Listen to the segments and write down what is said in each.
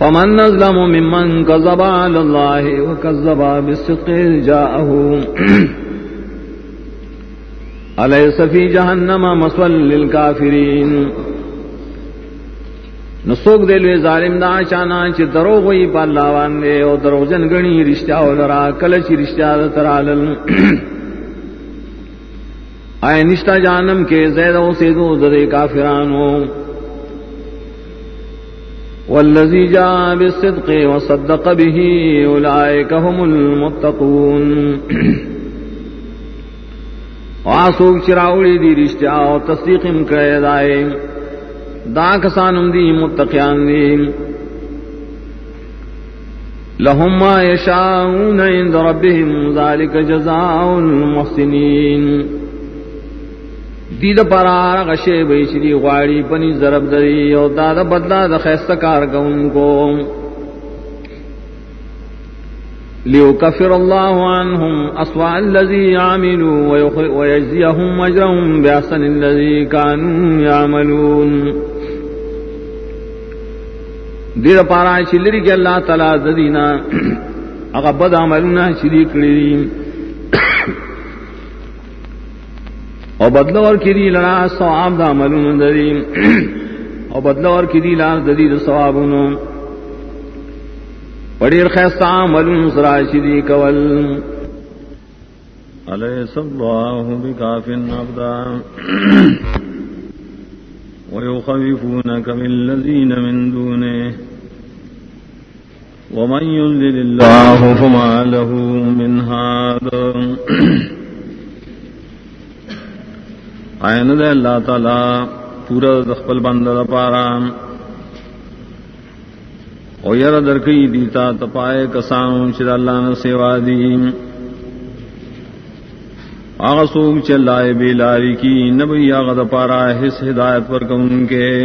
فمن نظلم ممن كذب على الله وكذب بالصدق جاءه. أليس في جهنم مسوى للكافرين؟ نسوک دے لوے ظالم دا چانا چی درو گوئی پا اللہ واندے او درو جن گنی رشتہ ہو لرا کلچی رشتہ دا ترالل آئے نشتہ جانم کے زید و سیدو دے کافرانو۔ والذي جاء بالصدق وصدق به أولئك هم المتقون. واسوک چراوڑی دی رشتہ و تصدیقم کرے دائے. دا کسانم دی متقیان دی. لهم ما يشاءون عند ربهم ذلك جزاء المحسنين دید پارا غشے بیشری غواڑی پنی ضرب دری او داد بدلا د خیست کار کو. لیو کفر اللہ عنہم اسوا الذی عاملوا ویجزیہم اجرہم بیاسن الذی کانوا یعملون. دید پارا چلری کے اللہ تعالی ددینا اغبد عملنا شریک لریم اور بدلو اور کری لڑا سواب دا ملون دری اور بدلو اور کری لا ددی سواب بڑی خیستا ملون سرا شری کول۔ أليس الله بكاف عبدا ويخوفونك بالذين من دونه ومن يذلل الله فما له من هذا آئین دے اللہ تعالی، پورا دخپل بند دا پارا۔ او یر درکی دیتا تپائے کسان چر اللہ نے سیوا دی۔ آغا سوک چلائے بے لاری کی، نبی آغا دا پارا حس ہدایت پر کن کے۔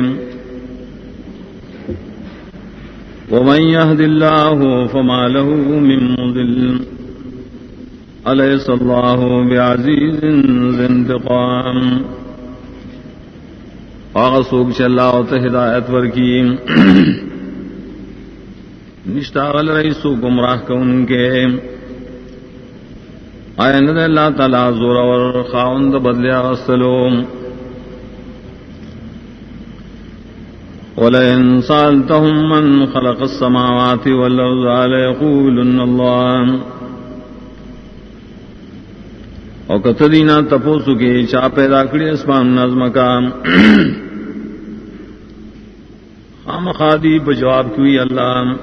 ومن يهد الله فما له من مضل أليس الله بعزيز ذي انتقام؟ آغسوک چلا تو ہدایت ور کی نشتاغل رئیسو گمراہ کو ان کے۔ آئین دے اللہ تعالی زور اور خاوند بدلیا وسلوم ولئن سالتهم من خلق السماوات والأرض ليقولن الله۔ او کتدینا تپوسو کے چا پیدا کری اسمان نظم کا خام خادی بجواب کی اللہ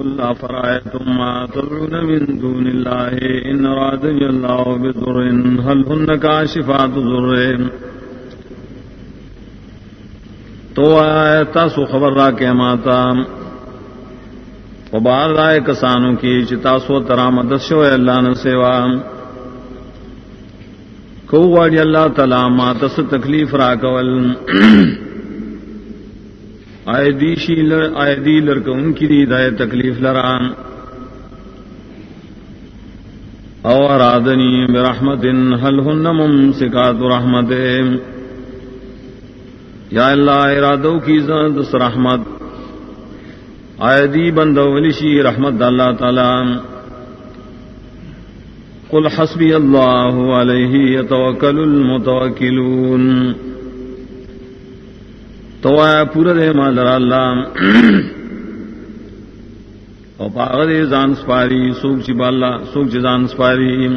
اللہ فرائے تم ما تدعون من دون اللہ ان رادنی اللہ بذر هل ہن کاشفات ذر تو آیا تاسو خبر را کے ماتا؟ بار رائے کسانوں کی چتا سو ترا مدسو اللہ نے سیوا کو واڑی اللہ تعالی ما تس تکلیف را کول. آئے دیشی آئے دی لڑک ان کی دی دائے تکلیف لران او ارادنی برحمت حل ہن ممسکات رحمت یا اللہ ارادو کی زند رحمت آیدی بند ولشی رحمت اللہ تعالی. قل حسبی اللہ علیہ یتوکل المتوکلون. تو آیا پورا دے مال اللہ. او پاغ دے زان سپاری، سوک چی بالا سوک چی زان سپاری.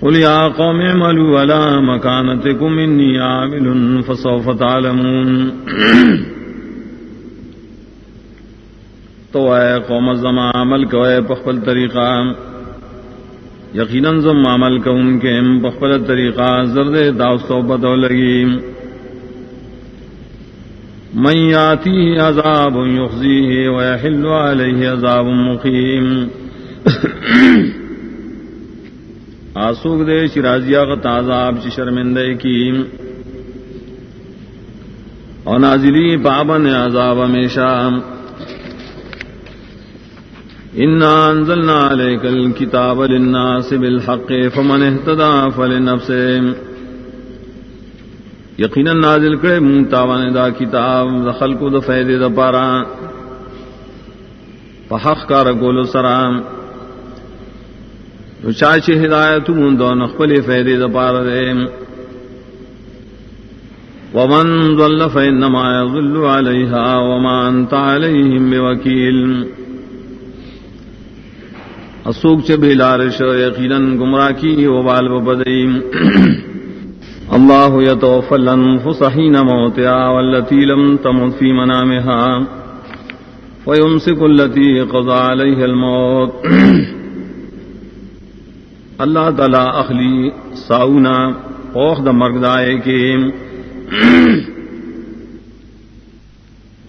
قل یا قوم عملوا علا مکانتکم انی عامل فسوف تعلمون. تو اے قوم زما عمل کو اے پخپل طریقہ۔ یقیناً زم عمل کو ان کے پخپل طریقہ۔ زرد داو صحبت لگی۔ من یاتی عذاب یخزیه ویحل علیہ عذاب مقیم۔ آسوک دے شرازیہ کا تعذاب چی شرمندے کی۔ اور نازلی پابن عذاب ہمیشہ۔ إنا أنزلنا عليك الكتاب للناس بالحق فمن اهتدى فلنفسه. یقینا نازل کرے منتاوان دا کتاب، دا خلق دا فیدے دا پارا. پحق کار گول سرام تو چاچے ہدایت من دو نخبل فیدے دا پارا دے. ومن ضل فإنما يضل عليها وما أنت عليهم بوكيل. اسوک چ بلارش یقینا گمراہ کی وبال وبدیم الله يتوفى الأنفس حين موتها والتي لم تمت في منامها ويمسك التي قضى عليها الموت۔ اللہ تعالی اخلی ساؤنا اوخ دا مرگ دائے کے۔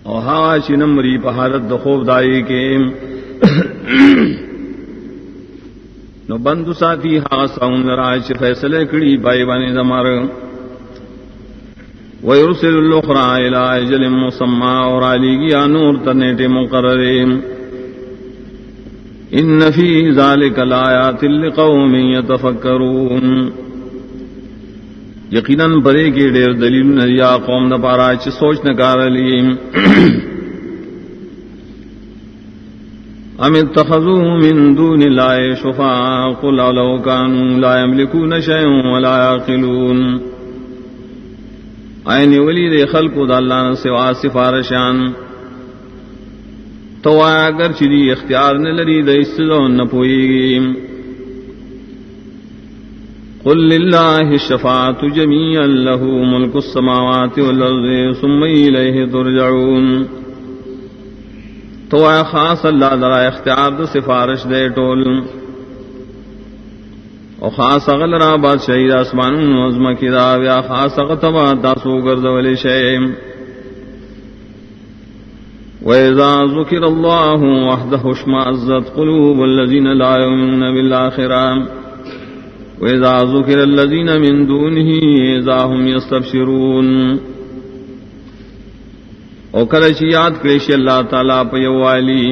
اور ہا چنمری پہارت دا خوف دائے کے۔ نو بندو ساتھی ہا ساؤن راج فیصلے کڑی بائی بانے دمار ویرسل الاخرى الى اجل مسمى اور علی گیا نور تنیٹ مقرر ان فی ذلك لآیات لقوم يتفکرون یقیناً برے کے ڈیر دلیل نریا قوم نہ پارا چ سوچ نکار لی ام اتخذوا من دون الله شفاعا قل لو كانوا لا يملكون شيئا ولا يعقلون. آئین ولی دے خلق دا اللہ نے سوا سفارشان. تو اگر چری اختیار نہ لری دے اس نہ پوئی. قل للہ الشفاعت جميعا له ملک السماوات والارض ثم الیہ ترجعون. تو اے خاص اللہ ذرا اختیار دو سفارش دے ٹول۔ او خاص اغل را بادشاہی دا اسمان نظم کی دا یا خاص اغتبا تاسو گرد ولی شیم وَإِذَا ذُكِرَ اللَّهُ وَحْدَهُ اشْمَأَزَّتْ قُلُوبُ الَّذِينَ لَا يُؤْمِنُونَ بِالْآخِرَةِ وَإِذَا ذُكِرَ الَّذِينَ مِن دُونِهِ إِذَا هُمْ يَسْتَبْشِرُونَ او کله چې یاد کړی شي الله تعالی په یو والی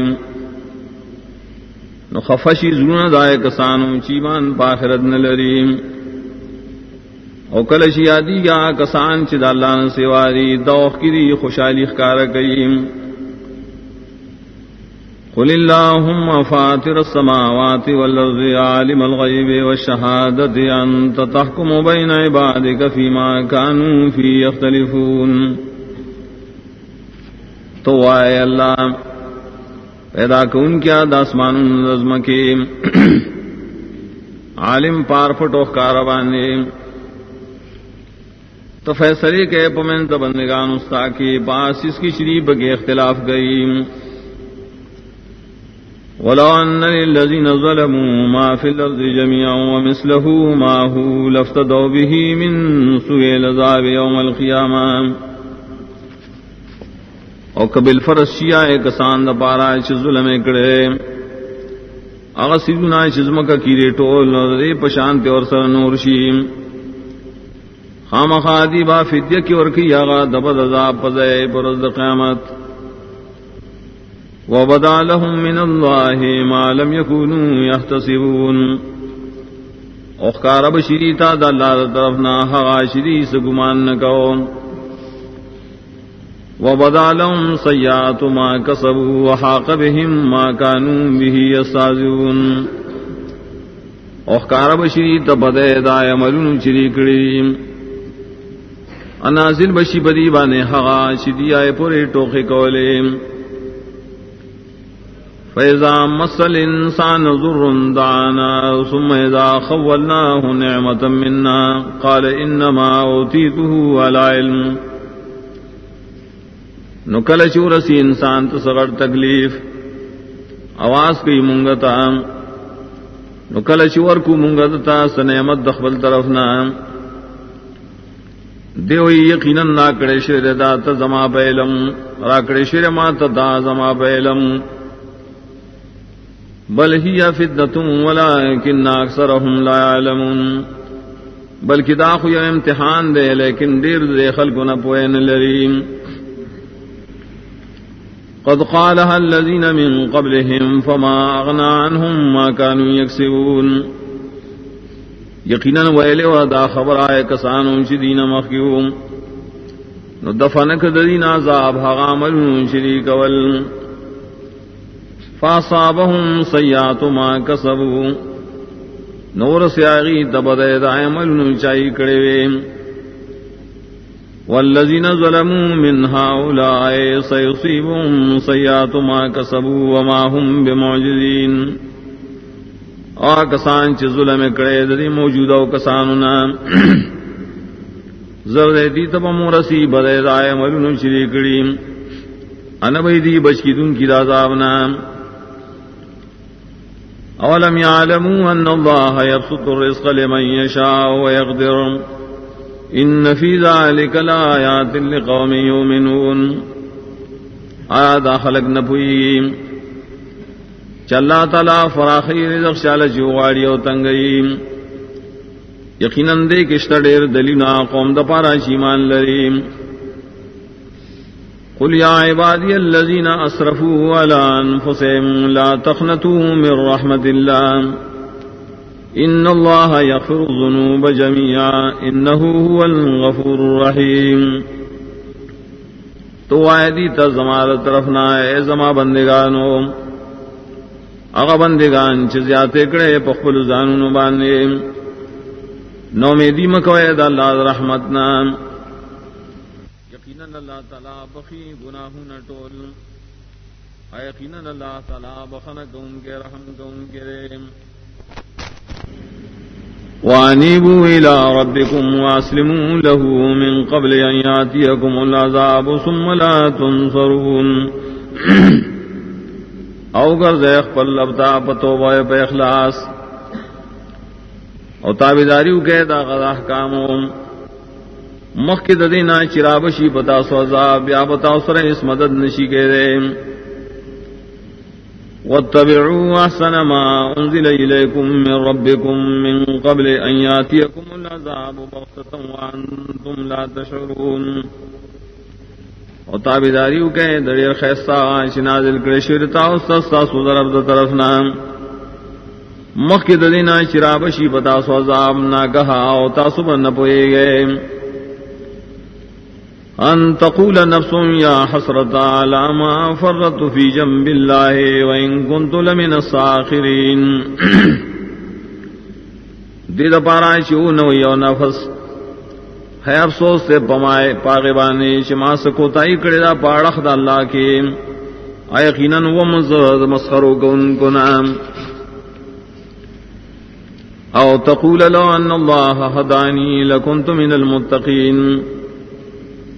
نو خفشي زونه دای کسانو چې ایمان په نه لري. او کله چې یادی یا کسان چې د الله نه سیواري دوخ کړي خوشحالي ښکارا کوي. قل اللهم فاطر السماوات والارض عالم الغيب والشهاده انت تحكم بين عبادك فيما كانوا فيه يختلفون تو آئے اللہ۔ پیدا کون کیا داسمان نظم کے عالم پار پٹو کاروانے تو فیصلے کے پمن تو بندگان استا کے پاس اس کی شریف کے اختلاف گئی۔ ولو ان للذين ظلموا ما في الارض جميعا ومثله معه لافتدوا به من سوء العذاب يوم القيامه او کبل فرس شیا کسان د پارا چ ظلم کړه هغه سیدنا چې زمکه کیری ټول دې پشانت اور سر نور شي خامخادی با فدیه کی ور کی هغه دبد عذاب پځه پر د قیامت۔ وبدا لهم من الله ما لم يكونوا يحتسبون۔ او خارب شریتا د الله طرف نه هغه شری سګمان نه کوم وبدا لهم سيئات ما كسبوا وحاق بهم ما كانوا به يستهزئون. اوخکار بشری تبدے دا عملون چری کړي انازل بشی بدی باندې هغه شدی آئے پورے ټوخه کولې فیضا مسل انسان ضر دعانا ثم اذا خولناه نعمة منا قال انما اوتيته على علم. نو کل چورسی انسان تو سغڑ تکلیف آواز کی منگتا نو کل چور کو منگتا سنعمت دخبل طرف نہ دیو یقیناً نا کڑے شیر دا تا زما بیلم را کڑے شیر ما تا دا زما بیلم بل ہی فتنتم ولیکن اکثرهم لا يعلمون. بلکہ دا خو یو امتحان دے لیکن دیر دے خلق نہ پوین لریم قد قالها الذين من قبلهم فما أغنى عنهم ما كانوا يكسبون یقینا ویلے و دا خبر آئے کسانوں چی دین مخیوم نو دفنک ددین عذاب حغامل شریک ول فاصابهم سیات ما کسبو نور سیاغی تبد عمل چائی کڑے وے۔ والذین ظلموا من هؤلاء سيصيبهم سيئات ما كسبوا وما هم بمعجزين آ کسان چ ظلم کڑے ددی موجودہ کساننا زرد دی تب مورسی بدے دائے ملن شری کڑی ان بھئی دی بچ کی دن کی دازابنا اولم يعلموا ان الله يبسط الرزق لمن يشاء ويقدر ان في ذلك لآيات لقوم يؤمنون آیا دا خلق نپوئی چلا تلا فراخی رزق شال جوغاڑی او تنگئی۔ یقیناً دے کشت ڈیر دلینا قوم د پارا شیمان لریم قل یا عبادی الذین اسرفوا علی انفسهم لا تخنتوا من رحمت اللہ۔ ان اللہ یغفر الذنوب جميعا انه هو الغفور الرحیم تو آئے تا زمار طرف نہ اے زما بندگانو اغا بندگان چھ زیادے کڑے پخبل زانونو باندے. نو میں دی مکوئے دا اللہ رحمت نام یقیناً اللہ تعالیٰ بخی گناہوں گناہ نٹول یقیناً اللہ تعالیٰ بخن کون کے رحم کون کے رحم وانیبوا الى ربكم واسلموا له من قبل ان ياتيكم العذاب ثم لا تنصرون. او گر زیخ پر لبتا پتوبہ پہ اخلاص. او تابیداری کے دا غدا کامو مخ کی ددینا چرابشی بتا سو عذاب، یا بتا سر اس مدد نشی کے دے. واتبعوا احسن ما انزل اليكم من ربكم من قبل ان ياتيكم العذاب بغتة وانتم لا تشعرون. او تابیداری کے دڑیر خیستہ شنازل کرے شرطا استاستا سوزر عبد طرف نام مخ کی ددینا شرابشی بتا عذاب نہ کہا او تاسب نہ پوئے گئے. ان تقول نفس یا حسرت على ما فرط في جنب الله وان كنت لمن الساخرين. دید پارا چو نو یو نفس. ہے افسوس سے پمائے پاغے بانے شما سکو تائی کڑے دا پاڑخ دا اللہ کے. یقیناً وہ مزد مسخرو کو ان کو نام او تقول لو ان الله هداني لكنت من المتقين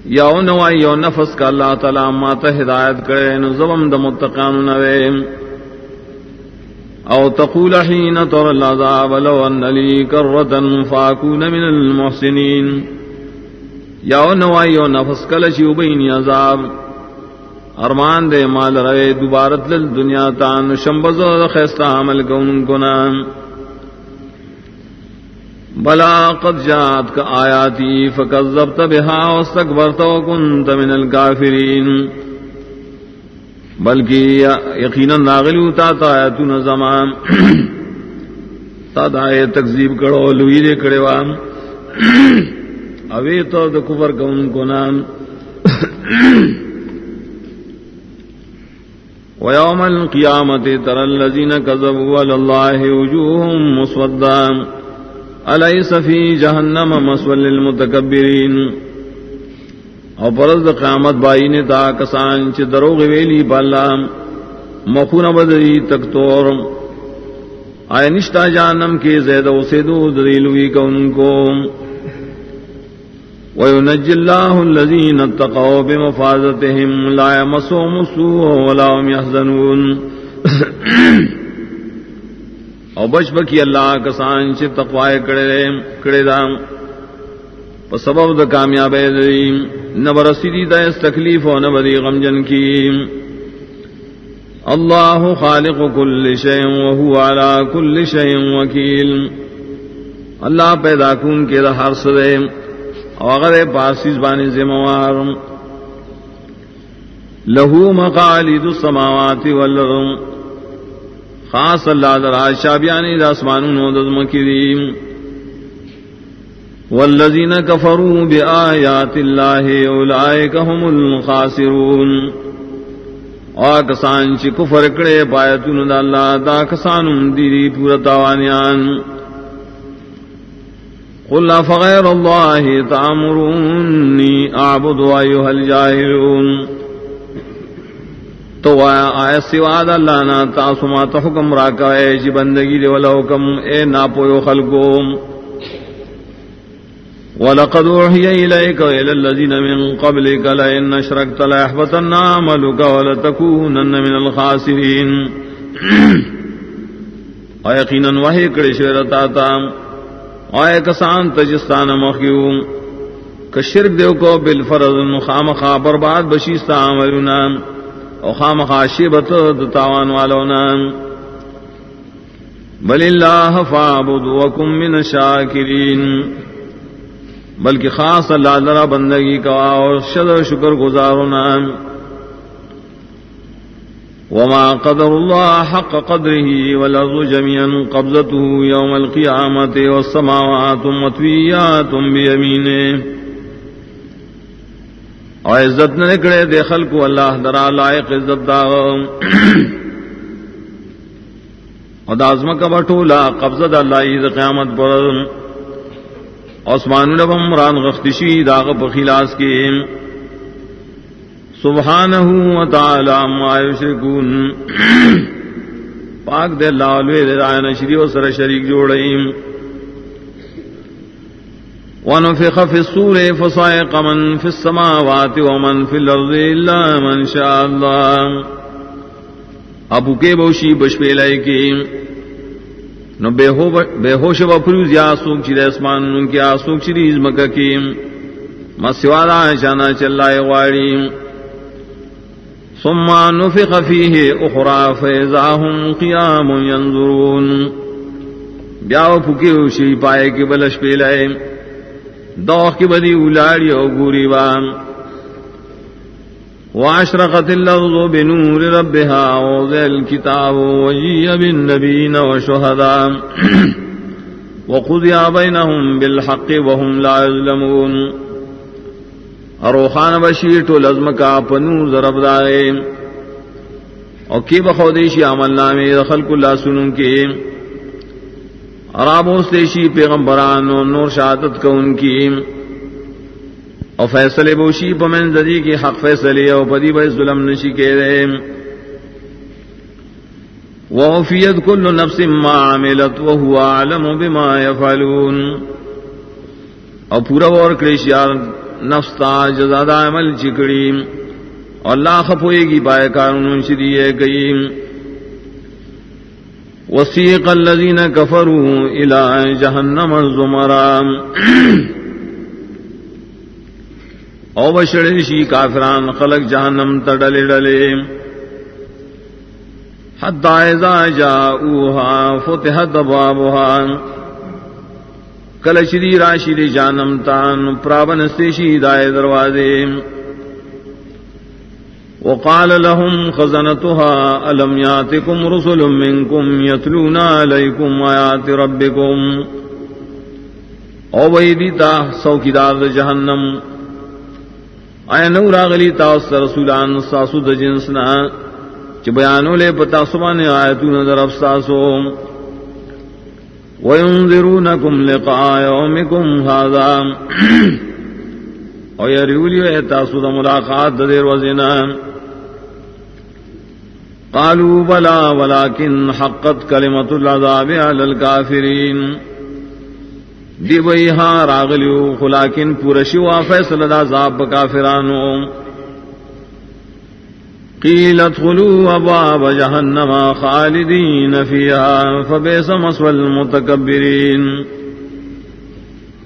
یا نو یو نفس کا اللہ تعالی ما ته ہدایت کرے، نو زبم د متقان نوے۔ او تقول حين تر العذاب، لو ان لي كرة فاكون من المحسنين یا نو یو نفس کل شی وبین عذاب۔ ارمان دے مال روے دوبارت لل دنیا تان شمبزو خیستہ عمل کون کو نام بلا قد جات کا آیاتی فکذبت بها واستكبرت وكنت من الكافرين بلکہ یقینا ناغلو تا تا ایتون زمان تا دا تکذیب کرو لوی دے کرے وام اوی تو د کفر کون کو نام ويوم القيامة ترى الذين كذبوا على الله وجوههم مسودة الیس فی جہنم مسول للمتکبرین او پرز قیامت بائی نے تا کسان چ دروغ ویلی بالا مخون بدری تک تور. آئے نشتا جانم کے زید و سیدو دلیلوی کون کو. وينجي الله الذين اتقوا بمفازتهم لا يمسهم السوء ولا هم يحزنون. او بچ بکی اللہ کسان چھ تقوائے کڑے کڑے دا پا سبب دا کامیاب دی نبرسی دی دا اس تکلیف و نبدی غمجن کی اللہ خالق کل شیء وهو على کل شیء وکیل۔ اللہ پیدا کون کے دا ہر سدے او اگر پاسیز بانی زموار لہو مقالید السماوات والارض۔ خاص اللہ در شابیانی دا و دزم کریم والذین کفروا بآیات اللہ اولئک هم الخاسرون اور کسان چی کفر کڑے پایتون دا اللہ دا کسانم دیری پورا تاوانیان قل فغیر اللہ تعمرونی اعبد ایوہ الجاہلون. تو آیا سوا دا اللہ نا تاسو تا حکم راکا اے جی بندگی دے والا حکم، اے ناپویو خلقوم ولقد اوحي اليك والى الذين من قبلك لئن اشركت لاحبطن عملك ولتكونن من الخاسرين۔ او یقینا وحی کڑی شیرتا تا او کسان تجستان مخیو۔ کہ شرک دیو کو بالفرض خام خا برباد بشیستا عملنا او خام خا شیبت دتاوان والونا بل اللہ فعبد وکم من الشاکرین. بلکہ خاص اللہ ذرا بندگی کا اور شدر شکر گزارنا وما قدر الله حق قدره والأرض جميعا قبضته يوم القيامة والسماوات مطويات بيمينه. اور عزت نہ نکڑے دے خلق اللہ درا لائق عزت دا۔ اور دازم کا بٹولا قبضت اللہ قیامت پر۔ عثمان البم ران غختشی داغ بخلاس کے سبحان ہوں تعالی مایوشکون پاک دے لالوے دے رائن شری و سر شریک جوڑیم ونفخ في الصور فصائق من في السماوات ومن في الأرض إلا من شاء الله. ابو کے بوشی بشپے لائے کے نو بے ہوش و فروز یا سوک چیر اسمان ان کی آسوک چیز مکہ کی۔ مسوادا شانا چلائے واڑی ثم نفخ فيه اخرى فاذا هم قيام ينظرون بیاو پھکی ہوشی پائے کے بلش پہ لائے۔ دوخ کی بدی اولاڑی او گوری وام واشرقت الأرض بنور ربها ووضع الكتاب وجيء بالنبيين وشهداء وقضي بينهم بالحق وهم لا يظلمون اروخان بشیر تو لزم کا پنور ضرب دائے اور کی بخودیشی عمل نامے خلق اللہ سنوں کے. ارابوس دیشی پیغمبران و نور شہادت کو ان کی او فیصلے بوشی پمن زدی کی حق فیصلے او پدی بے ظلم نشی کے رہے وفیت کل نفس ما عملت وهو عالم بما يفعلون۔ او پورا اور کریشیار نفس تا جزادہ عمل چکڑی۔ اور اللہ خفوئے گی پائے کارون شریعے گئی وسیق الذین کفروا الى جہنم الزمرام او بشڑی شی کافران خلق جہنم تڈلے ڈلے حتی اذا جاؤوها فتحت بابوها کلشری راشی جانم تان پرابن استیشی دائے دروازے. وقال لهم خزنتها، ألم ياتكم رسل منكم يتلون عليكم آيات ربكم؟ او ویدیتا سوکیدار جہنم آیا نو راغلی تاس رسولان ساسو د جنسنا چ بیانو لے پتا سبان آیتون در افساسو. وینذرونکم لقاء یومکم هذا۔ او یریولی اے تاسو د ملاقات د دیر وزنا قالوا بلا ولكن حقت كلمه العذاب على الكافرين. دی وی ہاں راغلیو، خلاکن پورشوا فیصل دا زاب کافرانو. قیل ادخلوا ابواب جہنم خالدین فیہا فبیس مسو المتکبرین.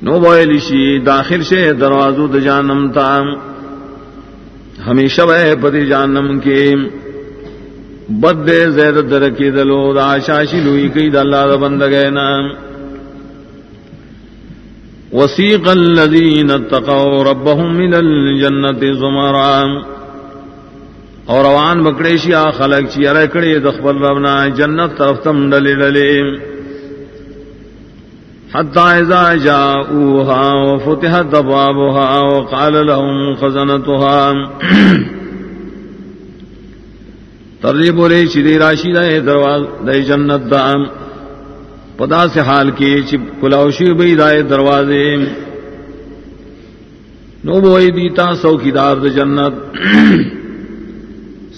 نو بویلشی داخل شے دروازو دا جانم تا. ہمیشہ بے پتی جانم کے. بد دے زید درکی دلو دا شاشی لوئی کئی دا اللہ دا بندگے نام وسیق الذین اتقوا ربهم من الجنة زمرا. اور روان بکڑیشیا خلق چی ارکڑی دخبر ربنا جنت طرف تم ڈلی ڈلی حتى إذا جاءوها وفتحت أبوابها وقال لهم خزنتها. ترجیب بولے شری راشی دے درواز دے جنت دام پدا سے حال کی چپ کلاوشی بئی دائے دروازے۔ نو بوئی دیتا سوکی دار دے جنت۔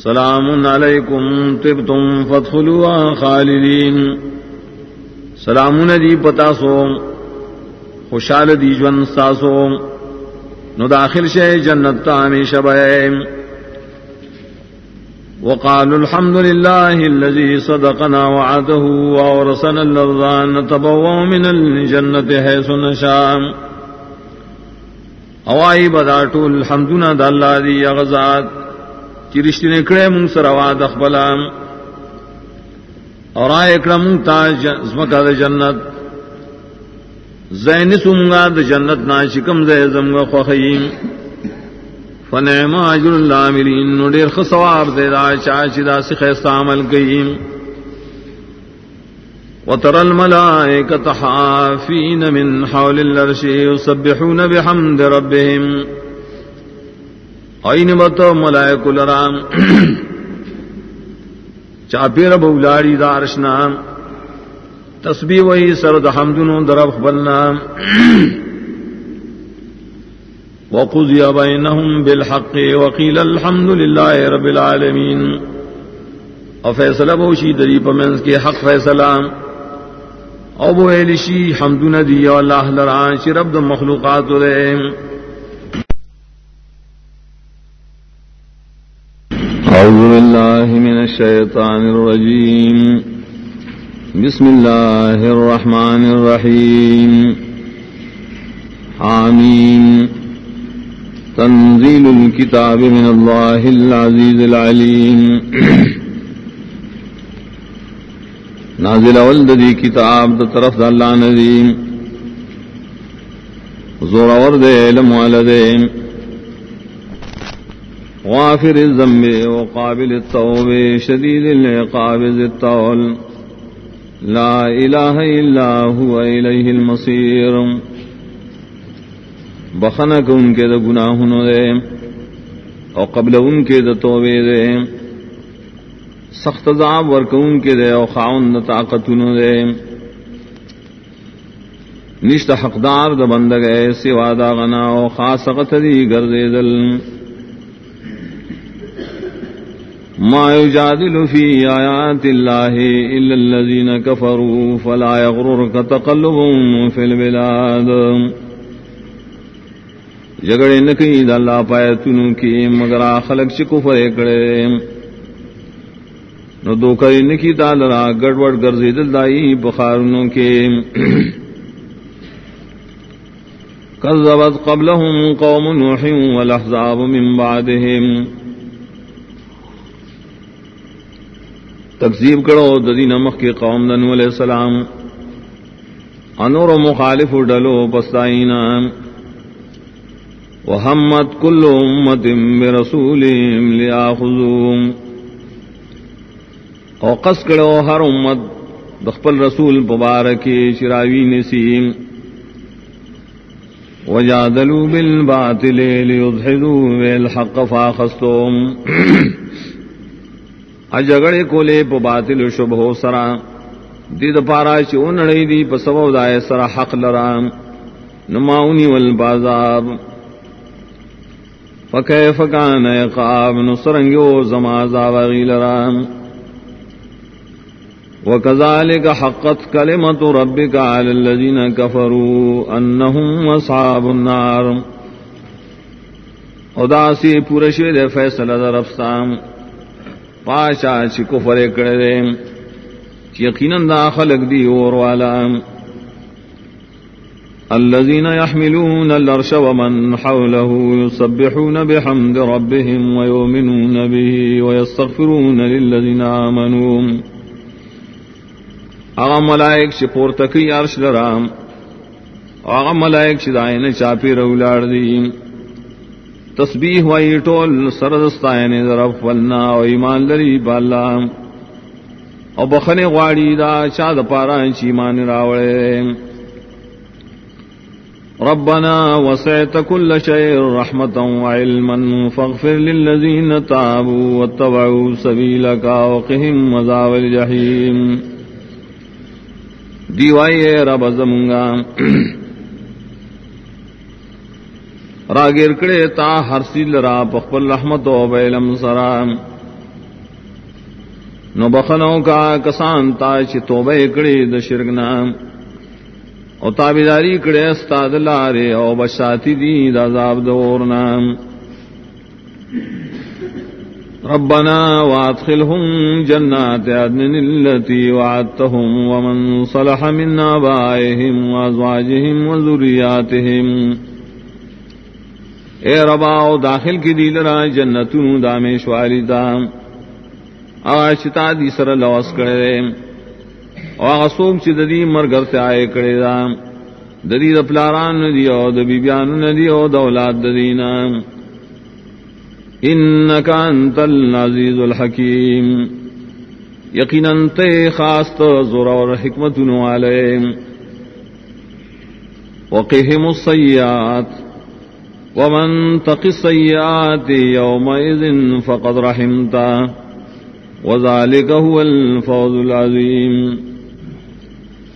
سلام علیکم طبتم فادخلوا خالدین۔ سلام دی پتا سو۔ خوشحال دی جون ساسو۔ نو داخل شے جنت تا ہمیشہ بے وقالوا الحمد لله الذي صدقنا وعده وورثنا الارض نتبوأ من الجنة حيث نشاء. اوائی بداٹو الحمدنا د الله دی غزاد چې رښتینه کړه مون سره وعده خپلام اور آئے اکڑم تاج زمکا دا جنت. زین سمگا دا جنت نا شکم زی زمگا خوخیم. فنعم عجر اللہ ملین نو دیر خسوار دے دا چاچی دا سخیست عمل گئیم وترى الملائكة حافين من حول العرش يسبحون بحمد ربهم. أين بطو ملائكة لرام چاپیر بولاری دارشنا تسبی وہی سرد حمدن درف بلنا وقضی بینہم بالحق وقیل الحمد للہ رب العالمین او فیصلہ بوشی دری پمنس کے حق فیصلہ. او بو ایلشی حمدن دی اللہ لران شی رب مخلوقات رہے أعوذ بالله من الشيطان الرجيم بسم الله الرحمن الرحيم حامين تنزيل الكتاب من الله العزيز العليم. نازل ولد دي كتاب دا طرف دا اللہ نظيم زور ورد علم والدين غافر الذنب وقابل التوب شديد العقاب ذي الطول. لا إله إلا هو إليه المصير بخنا بخنک ان کے دا گناہنو دے او قبل ان کے دا توبے دے۔ سخت عذاب ورک ان کے دے او خاون دا طاقتنو دے۔ نشت حقدار دا بندگ اے سوا دا غنا او خاص غتری گردے دل۔ ما يجادل في آيات الله إلا الذين كفروا فلا يغررك تقلبهم في البلاد۔ جگڑے نکی دا اللہ پایتنو کی، مگر خلق چی کفر اکڑے نو دو کری نکی دا لرا گڑوڑ گرزی دل دائی بخارنو کے۔ کذبت قبلهم قوم نوح والاحزاب من بعدهم تقزیب کرو ددی نمک کے قوم دن علیہ السلام۔ انور مخالف ڈلو پستائینا وحمد کل امت برسول لیاخذوم او قص کرو ہر امت دخپل رسول مبارکی شراوی نسیم. وجادلوا بالباطل ليضحدوا بالحق فاخستهم اجگڑے کو لے باطل شب ہو سرا. دید پارا چی انڑی دی پا سبو دائے سرا حق لرام نماؤنی والبازاب فکیف کان اقاب نصرنگو زمازا وغیل رام وكذلك حقت كلمة ربك على الذين كفروا أنهم أصحاب النار. اداسی پورشے دے فیصلہ در افسام. پاشا چی کفر کرے یقیناً دا خلق دی اور والا. الذين يحملون الأرش ومن حوله يسبحون بحمد ربهم ويؤمنون به ويستغفرون للذين آمنوا. اغم ملائک چی پورتکی عرش لرام. اغم ملائک چی دائن چاپی رولار دیم تسبیح وائی ٹول سردستائن ذرف ولنا و ایمان لری بالا. او بخن غواڑی دا چاد پارا چی ایمان راوڑے. ربنا وسعت كل شيء رحمة وعلما فاغفر للذين تابوا واتبعوا سبيلك وقهم وزاو الجحيم. دیوائی رب زمگا راگیر کڑے تا ہر سیل را پخپل رحمت و بیلم سرام نو بخنوں کا کسان تا چی توبہ توبے کڑے د شرگنام او تابیداری کڑے استاد لارے او بشاتی دی دا عذاب دورنا ربنا وادخلهم جنات عدن التي وعدتهم ومن صلح من آبائهم وازواجهم وذرياتهم. اے ربا او داخل کی دیل را جنتون دامیش والیدام آشتا دی سر لوس کرے او سوک چی ددی مرگر سے آئے کڑے دا ددی د پلاران ندی او د بیبیان ندی او د اولاد د ددینا انکا انت العزیز الحکیم. یقینا تے خاص تو زور اور حکمت والے. وقهم السیئات. ومن تق السیئات یومئذ فقد رحمتا وذلك هو الفوز العظیم.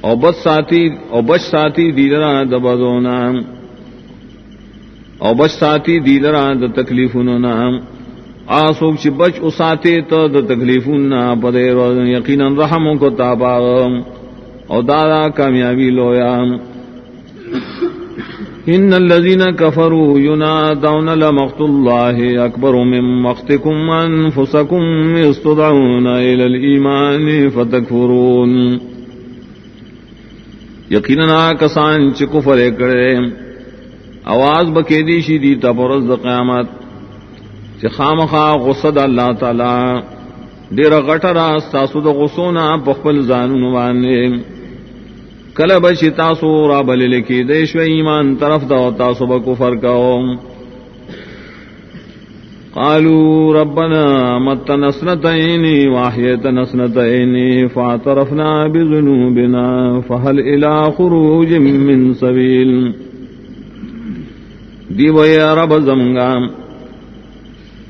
او بس ساتھی او بش ساتھی دیدرا دبدونا او بش ساتھی دیدرا د تکلیف نام آسوک چی بچ اساتے تو د تکلیف نہ پدے روز یقینا رحموں کو تابا. او دادا کامیابی لویا. ان الذين كفروا ينادون لمقت الله اكبر من مقتكم انفسكم يستدعون الى الايمان فتكفرون یقینا کسان چ کفر کرے آواز بکے دی شی دی تپرز د قیامت چ خامخا غصد اللہ تعالی. ډیر غټرا تاسو د غصونا بخل زانون باندې. کله بشی تاسو را بل لکی دیش و ایمان، طرف دا تاسو با کفر کاؤ قالوا ربنا مت نسنتين واحيت نسنتين فاعترفنا بذنوبنا فهل الى خروج من سبيل؟ دی ویا رب زمگا،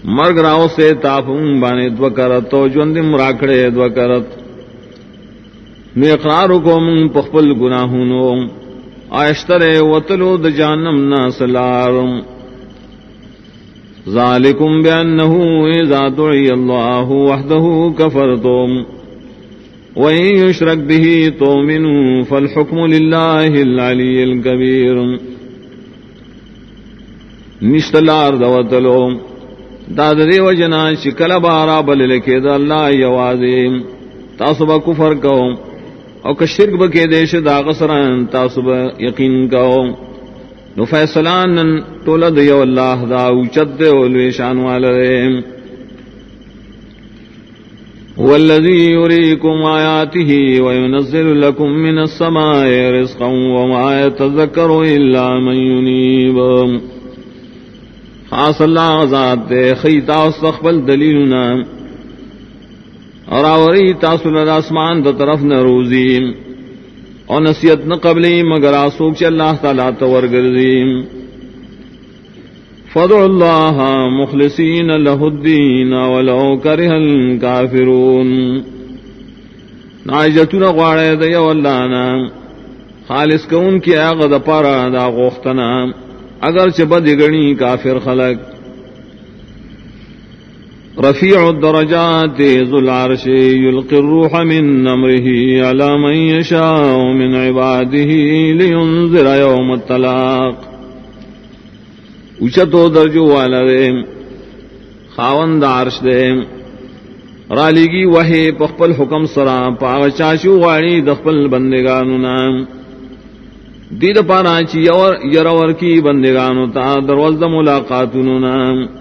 مرگ راو سے تاپوں بانے دو کرت، تو جوندم راکڑے دو کرت۔ نو اقرار کو من پخپل گناہونو آشتر وطلو د جانم نا ذالکم بأنه إذا دعي الله وحده كفرتم. وإن يشرك به تؤمنوا فالحكم لله العلي الكبير. نشتلار دوتلو. دا دے وجنا شکل بارا بل لکے دا اللہ یوازیم تاسو با کفر کو او که شرک بکے دیش دا غسران تاسو با یقین کو نو فیصلان ٹول دیو اللہ دا اوچت دے اولوی شان والے والذي يريكم آياته وينزل لكم من السماء رزقا وما يتذكر إلا من ينيب خاص اللہ ذات دے خیتا استقبل دلیلنا. اور آوری تاصل الاسمان دا طرف نروزیم. اور نصیحت نہ قبلی مگر آسوک چ اللہ تعالیٰ تور گردیم فض اللہ مخلصین لہ الدین ولو کرہ الکافرون ناجتنا غواړی د یو الله نه خالص کون کی هغه د پاره دا غوښتنه اگر چې بد غنی کافر خلق۔ رفيع الدرجات ذو العرش يلقي الروح من أمره على من يشاء من عباده لينذر يوم الطلاق. اچتو درجو والا دے خاوند عرش دے رالیگی وحی پخپل حکم سرا پاو چاشو غاڑی دخپل بندگانو نام. دید پارا چی یرور کی بندگانو تا، دروازد ملاقاتونو نام.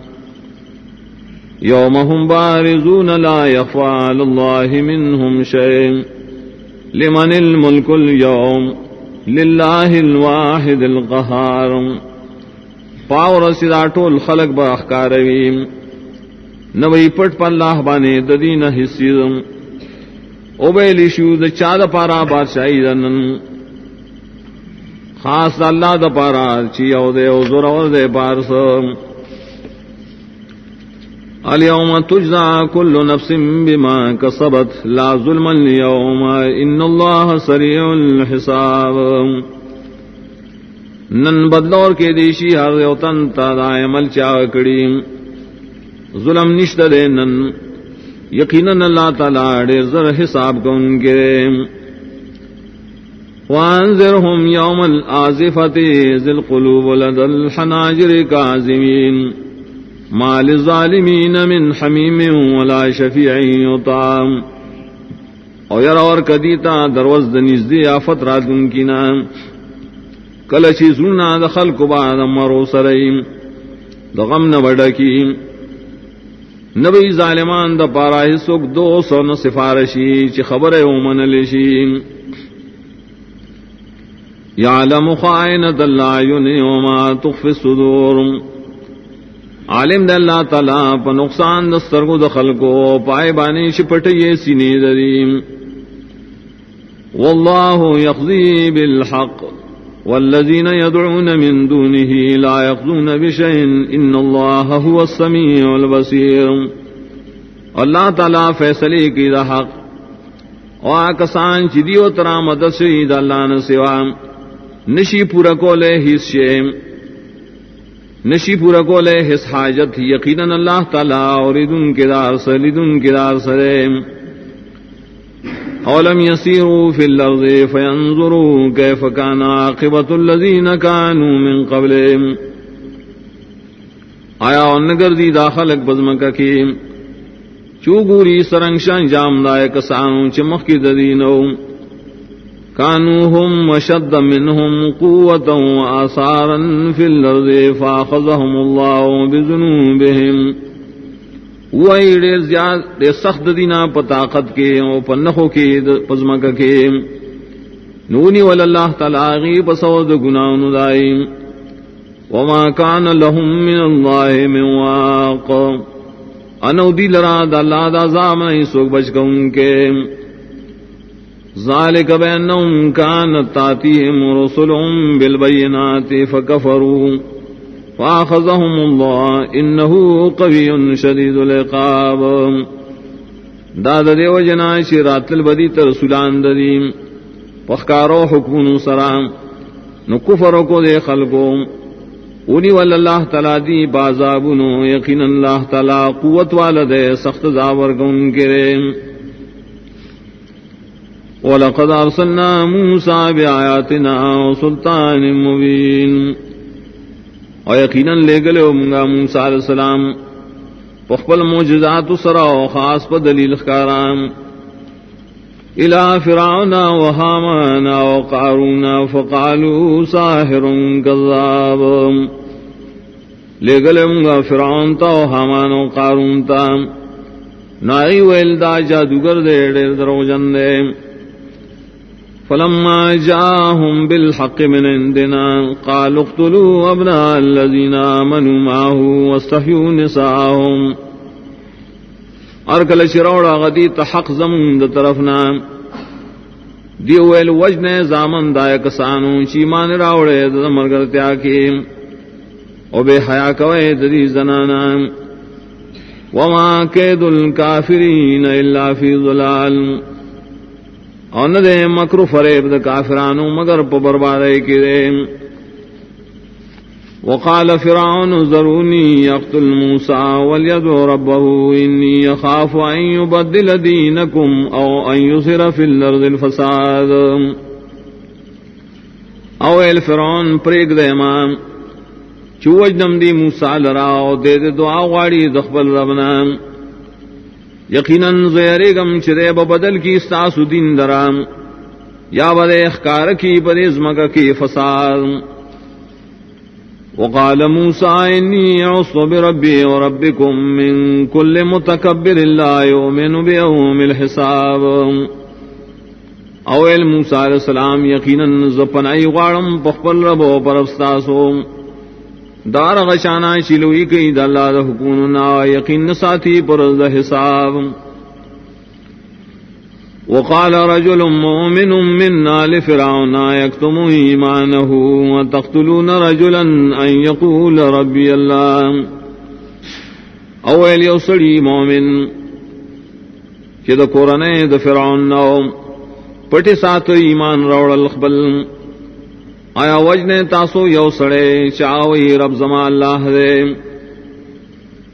يوم هم بارزون لا يخفى على الله منهم شيء لمن الملك اليوم لله الواحد القهار پاور سدا ټول خلق با اخکارویم نوی پټ په الله باندې د دین حصيزم او به لشو د چا د پارا بادشاہي دنن خاص اللہ دا پارا چی او دے او زور او دے پارس اليوم تجزا كل نفس بما كسبت. لا ظلم اليوم ان الله سريع الحساب. نن بدلور کے دیشی ہر یوتن تا عمل چا کڑی. ظلم نشت دے نن، یقینا اللہ تعالی دے زر حساب کو ان کے. وانذرهم يوم الآزفة ذي القلوب لدى الحناجر كاظمين ما للظالمين من حميم ولا شفيع يطعم. او یر اور کدیتا دروز دنیز دی آفت رات ان کی نام کلچی سننا دخل کو بعد مرو سرئی دغم نہ بڑکی نبی ظالمان دا پارا حسوک دو سو نہ سفارشی چی خبر اومن لشیم یعلم خائنت العیون وما تخفی الصدور عالم دا اللہ تعالیٰ پا نقصان دسترگو دخل کو پائے بانی شپٹی سینے دریم واللہ یقضی بالحق، والذین يدعون من دونه لا يقضون بشيء ان اللہ هو السمیع والبصیر اللہ تعالیٰ فیصلے کی دا حق۔ اور آکسان چی دیو ترا مدد شید اللہ نسوام نشی پورا کولے ہس شیم۔ نشی پورا کولے ہس حاجت، یقینا اللہ تعالی اور دن کے دار، سلیدن کے دار سرے۔ اولم يسيروا في الارض فينظروا كيف كان عاقبه الذين كانوا من قبلهم آیا نگر دی داخل اک بزمکا کی۔ چوگوری سرنگشان جام دائے کسانوں چمخ کی ددینوں كانوا هم وشد منهم قوة وآثارا في الأرض فأخذهم الله بذنوبهم. وہی ڈیر زیاد دے سخت دینا پطاقت کے او پنخو کے پزمک کے. نونی ول اللہ تعالی پسود گناہ ندائی وما كان لهم من الله من واق انو دی لرا دا اللہ دا زامن سوک بچ کے ذلك بأنهم كانت تاتيهم رسلهم بالبينات فكفروا فأخذهم الله إنه قوي شديد العقاب. داد دیو جنا شرات البدی ترسولان ددیم پخکارو حکم سرام نو کفر کو دے خلقو اونی ول اللہ تعالی دی بازابنو یقین اللہ تعالی قوت والدے سخت زاور گن کرے ولقد أرسلنا موسى بآياتنا وسلطان مبين. ويقينا لقل أمنا موسى عليه السلام فقبل موجزات سرا وخاص بدليل خكارام إلى فرعون وهامان وقارون فقالوا ساحر كذاب لقل أمنا فرعون تا وهامان وقارون تا. نائی ویل دا جادوگر دے دیر درو جن دے. فلما جاءهم بالحق من عندنا قالوا اقتلوا أبناء الذين آمنوا معه واستحيوا نساءهم. ارکل شروڑا غدی تحق زمون دا طرفنا. دیویل وجن زامن دائک سانو چیمان راوڑے دا مرگر تیاکی. او بے حیا کوئے دی زنانا. وما کید الكافرین الا فی ظلال. اور نہ دے مکرو فریب د کافرانو مگر پا بربادے کی دے. وقال فرعون ذروني يقتل موسى وليدعو ربه إني يخاف أن يبدل دينكم أو أن يصير في الأرض الفساد. أو الفرعون پریک دے مام چوج نم دی موسیٰ لراؤ دے دے دعا غاڑی دخبل ربنام یقیناً زیرے گم چرے بدل کی استاس دین درام. یا بدے اخکار کی پریز مکا کی فساد. وقال موسى إني أعصى بربي وربكم من كل متكبر لا يؤمن بيوم الحساب. أول موسى عليه السلام يقينا زبن أي غارم بخبر ربو برفستاسو دار غشانا شلوئی کئی دا اللہ دا حکون نا یقین ساتھی پر دا حساب. وقال رجل مؤمن من آل فرعون يكتم إيمانه وتقتلون رجلا أن يقول ربي الله أول يصلي مؤمن كده قرنه ده فرعون نوم پٹی سات ایمان روڑ الخبل آیا وجنے تاسو یو سڑے چاوئی رب زما اللہ دے.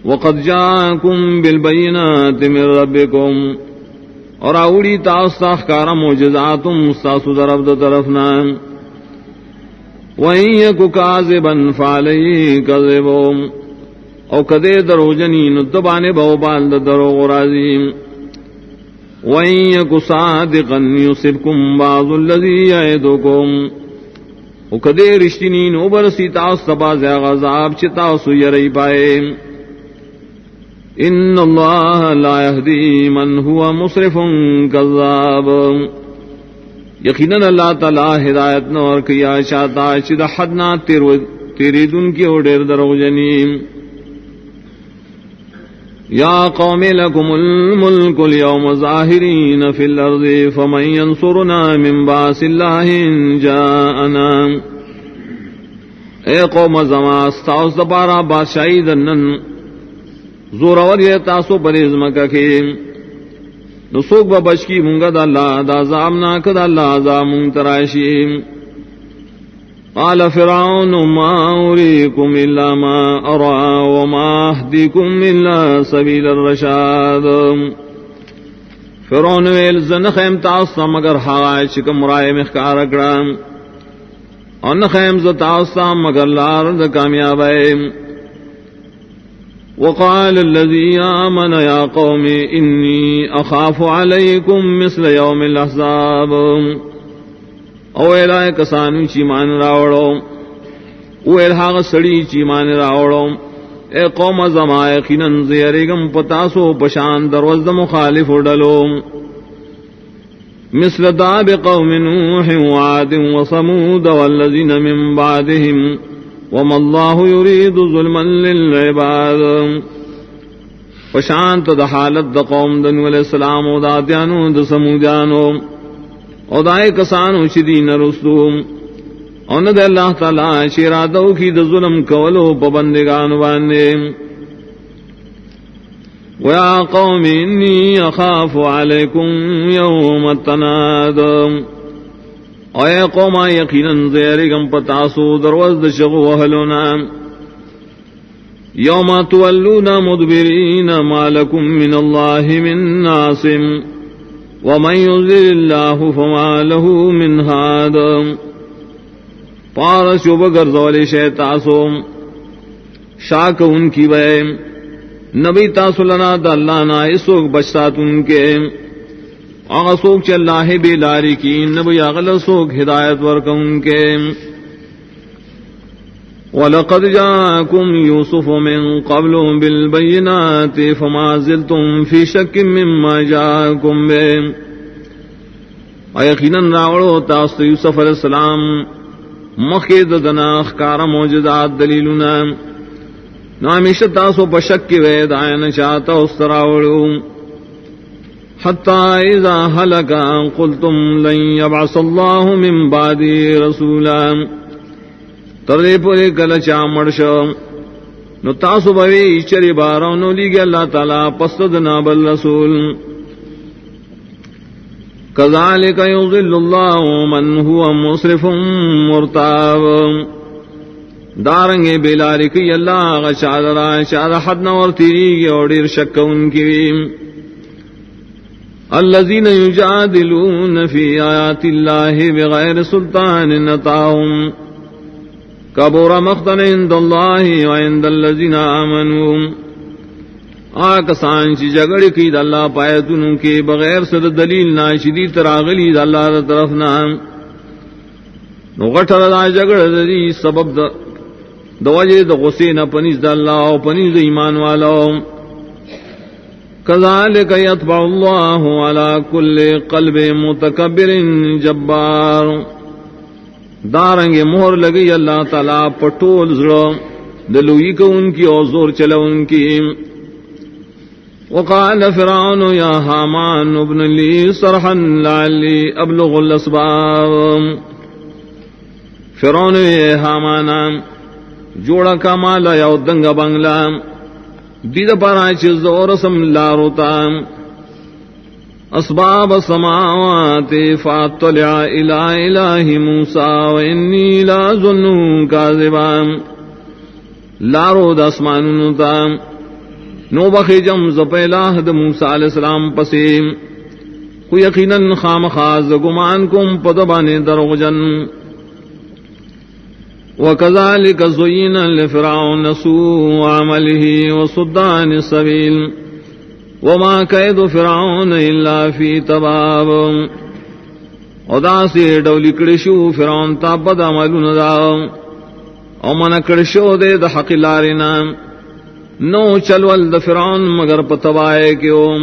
وقد جاءكم بالبينات من ربكم اور اوڑی تاس کارا موجزاتم استاسو درب در طرفنا. وَإِن يَكُ كَاذِبًا فَعَلَيْهِ كَذِبُ او کدے درو جنی نتبانے بہو بال درو غرازیم. وَإِن يَكُ صَادِقًا يُصِبْكُم بَعْضُ الَّذِي يَعِدُكُمْ او کدے رشتنی نو برسی تاس تبا زیغ عذاب چتا سو یری پائے۔ ان اللہ لا يهدي من هو مسرف کذاب۔ یقینا اللہ تعالی ہدایت نور کیا چاہتا چد حد نہ تیری دن کی اوڈر درو جنیم۔ یا قوم لکم الملک اليوم ظاہرین فی الارض فمن ينصرنا من باس اللہ ان جاءنا. اے قوم زمان استاؤس دبارا بادشاہی دنن. زور اور یہ تاسو پریز مکہ کے نسوک با بچکی مونگا دا اللہ، دا زامنا کدا اللہ زام ترائشی. قال فرعون ما أريكم إلا ما أرى وما أهديكم إلا سبيل الرشاد فرعون ویل زن خیم تاستا مگر حوائے چکم رائے مخکار اکڑام ان خیم ز تاستا مگر لار لارد کامیاب وقال الذي آمن يا قوم إني أخاف عليكم مثل يوم الأحزاب۔ او الائے کسانو چی مان راوڑو۔ او الہاغ سڑی چی مان راوڑو۔ اے قوم زمائے خینن زیرگم پتاسو پشان دروز مخالف ڈلو مثل داب قوم نوح وعاد وصمود والذین من بعدهم وما الله يريد ظلما للعباد. وشانت د حالت د قوم د نو علیہ السلام او د اتیانو د سمودانو او دای کسانو چې دین رسوم. او نه د الله تعالی چې دو کی د ظلم کولو په بندگان باندې ويا قوم إني أخاف عليكم يوم التنادم اے قوما یقیناً زیرگم پتاسو دروز دشغو اہلونا۔ یوم تولون مدبرین ما لکم من اللہ من ناسم ومن یزل اللہ فما له من حاد۔ پارس یو بگرزولی شیطاسو. شاک ان کی بے نبی تاسو لنا اسوک بچتات ان کے. آغا سوک چ بے لاری کی، نبی اغل سوک ہدایت ورکن کے. وَلَقَدْ جَاءَكُمْ يُوسُفُ مِنْ قَبْلُ بِالْبَيِّنَاتِ فَمَا زِلْتُمْ فِي شَكٍ مِّمَّا جَاءَكُمْ بِهِ. ایقیناً راوڑو تاست یوسف علیہ السلام مخید دنا اخکار موجدات دلیلنا نامیشت تاسو پشک کی وید آئین چاہتا استراوڑو حتى إذا هلك قلتم لن يبعث الله من بعد رسولا. تردے پورے کل چامڑ شو. نو تاسو بوی چری بارو نو لیگی اللہ تعالی پستد نابل رسول. كذلك يضل الله من هو مسرف مرتاب. دارنگے بیلاری کی اللہ غشاد را، شاد حد نور تیری اور دیر شک ان کی۔ الذين يجادلون في آيات الله بغير سلطان نطاهم كبر مقتا عند الله وعند الذين آمنوا۔ آکسان چی جگڑ کی دا اللہ پایتنوں کے بغیر صد دلیل ناشدی تراغلی دا اللہ دا طرف نام نو غٹر دا جگڑ دی سبب دا دوجہ دا غسین پنیز دا اللہ و پنیز دا ایمان والا۔ كذلك يطبع الله على كل قلب متكبر جبار۔ دارنگ مہر لگی اللہ تعالی پٹول زڑو دلوئی کو ان کی اور زور چلو ان کی۔ وقال فرعون يا هامان ابن لي صرحا لعلي ابلغ الاسباب فرعون يا هامان، جوڑا کا مالا یا دنگ بنگلا، دید پارا چیز زور سم لاروتا اسباب السماوات فاطلع الى الہ موسیٰ وانی لا ظنو کاذبا. لارو دا اسمانونو تا. نو بخی جم زپیلاہ دا موسیٰ علیہ السلام پسیم کو یقیناً خام خاز گمان کم پدبان دروغ جن وكذلك زين لفرعون سوء عمله وصدان السبيل وما كيد فرعون إلا في تباب. ودا سے ڈولی کڑشو فرعون تا بد عملون دا. او من کڑشو دے دا حق لارنا نو چلول دا فرعون مگر پتوائے کیوں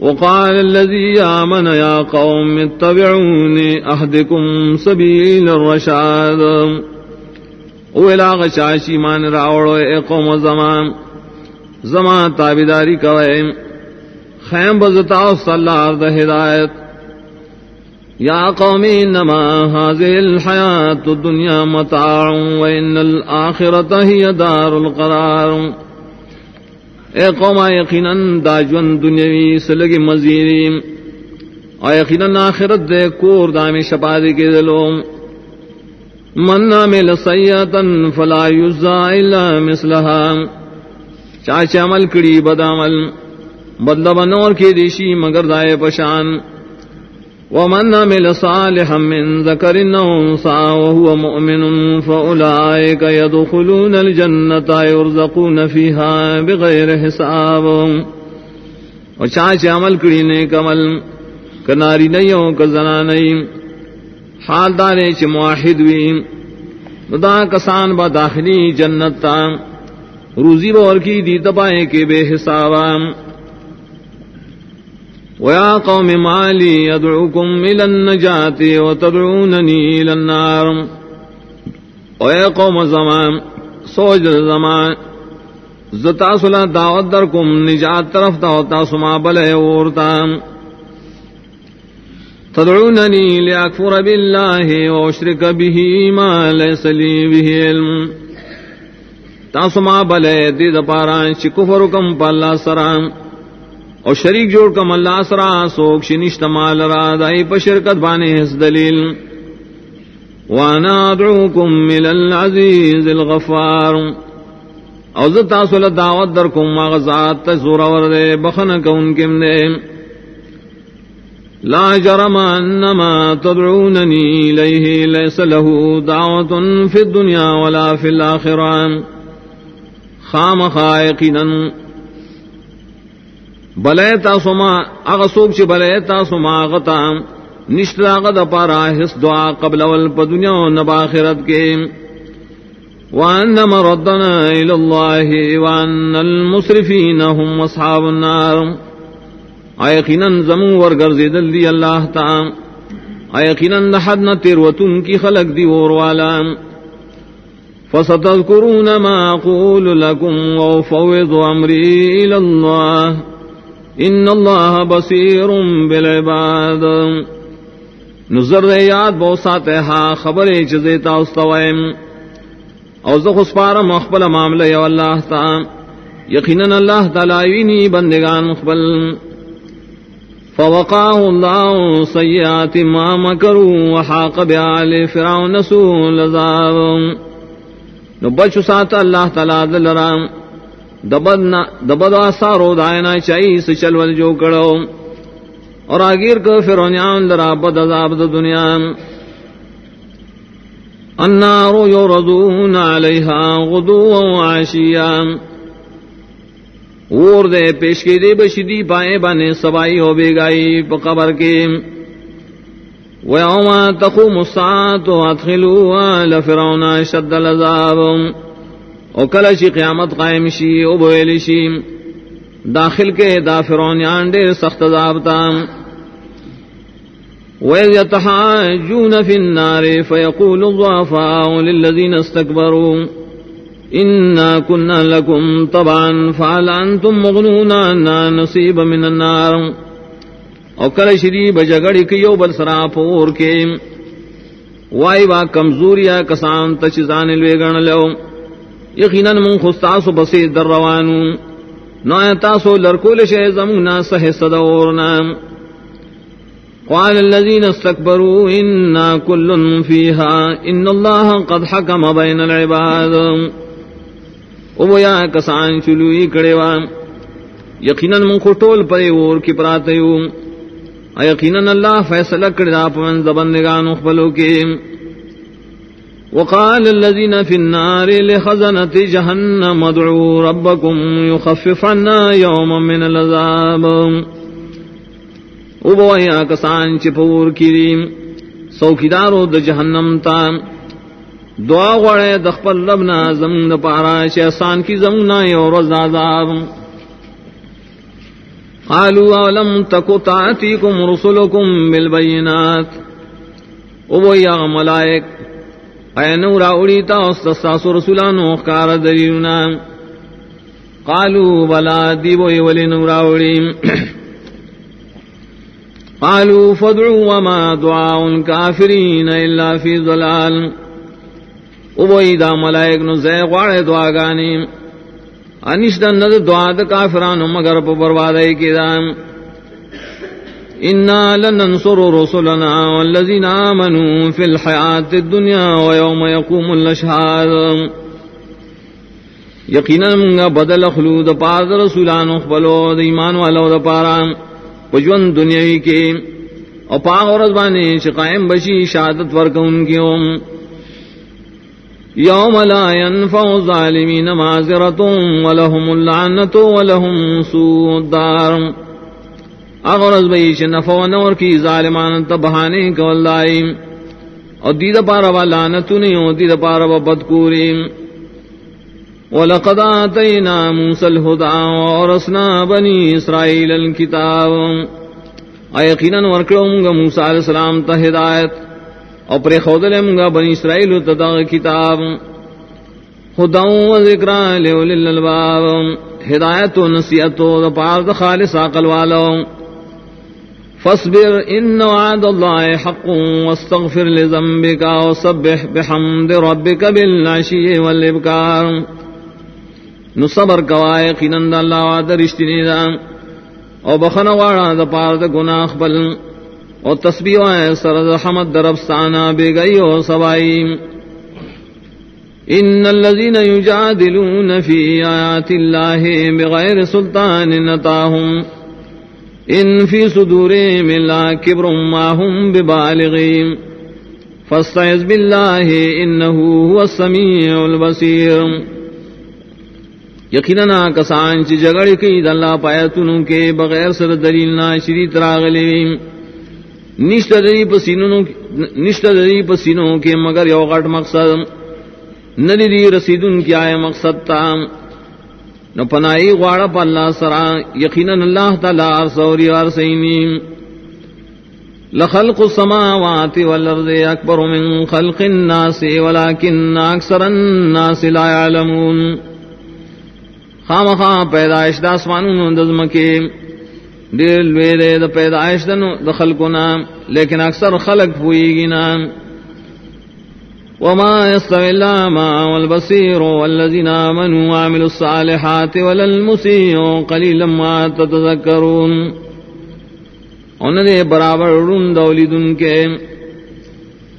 وقال الذي آمن يا قوم اتبعوني أهدكم سبيل الرشاد. اولا غشاشی مان راوڑو اے قوم زمان. زمان تابداری کوئے. خیم بزتا صلی اللہ دا ہدایت. یا قومی انما هذه الحیات الدنیا متاع وان الاخرت ہی دار القرار. اے قوم، یقیناً داجون دنیاوی سلگی مزیری او یقیناً آخرت دے کور دامی شپادی کے دلو. من عمل سیئتن فلا یزا الا مثلها چاچے عمل کری بد عمل بدلہ بنور کے دیشی مگر دائے پشان. ومن عمل صالحا من ذكر انثى وهو مؤمن فاولئك يدخلون الجنه يرزقون فيها بغير حساب. وچاچ عمل کڑی نے کمل کناری نہیں کا حال دارے چ موحد وی دا کسان با داخلی جنت تا۔ روزی بور کی دی تبائے کے بے حساب۔ ويا قوم ما لي يدعوكم إلى النجاة وتدعونني إلى النار ويا قوم زمان سوج زمان، زتا سلا دعوت درکم، نجات طرف دعوتا سما بلے اورتا تدعونني لأكفر بالله وأشرك به ما ليس لي به علم۔ تاسما بلے دید پارا چکفر کم پالا سرام اور شریک جوڑ کم اللہ سرا، سوک شنشت مال را، دائی پا شرکت بانے اس دلیل. وانا ادعوکم مل العزیز الغفار. او زتا سول دعوت در کم مغزات تزور ورد بخن کون کم دے. لا جرم انما تدعوننی لیہ لیس له دعوت فی الدنیا ولا فی الاخران خام خائقنا بلے تاسما اغسوک چ بلے تاسما غتا نشترا غد پارا حس دعا قبل ول پ دنیا و نباخرت کے. وان مردنا الى وان المسرفين هم اصحاب النار. ایقینا زمو ور گرزیدل دی اللہ تعالی ایقینا حد نہ تیروتن کی خلق دی اور والا فستذكرون ما اقول لكم وفوض امري الى الله. ان اللہ بصیر بالعباد۔ نظر یاد بہت ساتے ہاں خبر چزیتا استوائم او زخ پارا مخبل معاملہ یو اللہ تا۔ یقیناً اللہ تعالی بندگان مخبل۔ فوقاه الله سيئات ما مكروا وحاق بعال فرعون سوء العذاب۔ نبچ سات اللہ تعالی دلرام دبد آسارو دائنا چاہی سے چلول جو کڑو. اور آگیر کو فرونیان درا بد عذاب دا دنیا. النار یردون علیہا غدو و عشیا. اور دے پیش کی دے بشدی پائے بانے سبائی ہو بے گائی پا قبر کے. ویوما تقوم الساعت ادخلوا آل فرعون شد العذاب. او کل چی قیامت قائم شی او بویل شی داخل کے دا فرعونیان دیر سخت ضابطا وَإِذْ يَتَحَاجُّونَ فِي النَّارِ فَيَقُولُ الضُّعَفَاءُ لِلَّذِينَ اسْتَكْبَرُوا، إنا كنا لكم طبعا فعل أنتم مغنون عنا نصيب من النار؟ او کل شریب جگڑی کیو بل سرا پور کے وائی وا کمزوریا کسان تچزان لوے گن لو یقیناً من خستاسو بسی در روانو. نو تاسو لرکول شے زمونا سہ صدورنا قال الذين استكبروا، إنا كل فيها، إن الله قد حكم بين العباد. او یا کسان چلوئی کڑے یقیناً من کو ٹول پرے اور کی پراتیو یقیناً اللہ فیصلہ کڑا پمن زبن نگانو خپلو کے وقال الذين في النار لخزنة جهنم ادعوا ربكم يخفف عنا يوما من العذاب. او بویا کسان چپور کری سوکیدارو د جہنم تا. دعا غڑے دخپل لبنا زمن پارا شیسان کی زمنا یو روز عذاب. قالوا اولم تکو تاتیکم رسلکم بالبینات او بویا ملائک اے نورا اڑی تا استاسو رسولانو خکار دلیلنا قالوا بلا دیبوی ولی نورا اڑی قالوا فدعوا وما دعاء الكافرين الا في ضلال. وبوي دا ملائک نو زے غواڑے دعا گانی انش دن ند دعا دا کافران مگر پا بربادائی کی دا. انا لننصر رسلنا والذین آمنوا في الحیات الدنیا ويوم يقوم الاشهاد یقینا منگا بدل خلود پار دا رسولان اخبلو دا ایمان والو دا پارام پجون دنیاوی کے. او پاغ اور ازبانے چھ قائم بشی شہادت ورک ان کی ام یوم لا ينفع الظالمین معذرتم ولهم اللعنت ولهم سوء الدار. اگر از بیش نفع نور کی ظالمان تبہانے کولائی اور دید پارا لعنتو نہیں اور دید پارا بدکوریم ولقد آتينا موسى الهدى ورسنا بني إسرائيل الكتاب ايقينا ورکلوم گا موسى عليه السلام تا ہدایت۔ اور پر خودلم گا بني اسرائيل تدا کتاب۔ خدا و ذکر لأولي الالباب ہدایت و نصیحت و پار خالص عقل والو۔ فاصبر ان وعد الله حق واستغفر لذنبك وسبح بحمد ربك بالعشي والابكار نو صبر کوائے قینند اللہ وعد رشتنی دا. او بخن وارا دا پار دا گناہ بل او تسبیح وائے سرد حمد درب سانا بے گئی او سوائی. ان اللذین یجادلون فی آیات اللہ بغیر سلطان نتاہم. ان فی صدورهم اللہ کبر ما هم ببالغیم فاستعذ باللہ انہو هو السمیع البصیر یقینا کسان چی جگڑ کی دلہ پایتنوں کے بغیر سر دلیل نا شری تراغلی نشت دری پسینوں نشت دری پسینوں کے مگر یو غٹ مقصد. ندی دی رسیدن کی آئے مقصد تا نو پنائی غواڑا پا اللہ سرا، یقینا اللہ تعالی سوری ارسینی لخلق السماوات والارض اکبر من خلق الناس ولكن اکثر الناس لا يعلمون خام خام پیدائش دا اسمانون دزم کے۔ دیر لوے دے دا پیدائش دا دخل کو نام لیکن اکثر خلق ہوئی گی نام وما يستوي الأعمى والبصير والذين آمنوا وعملوا الصالحات ولا المسيء قليلا ما تتذكرون. ان دے برابر رون دولیدن کے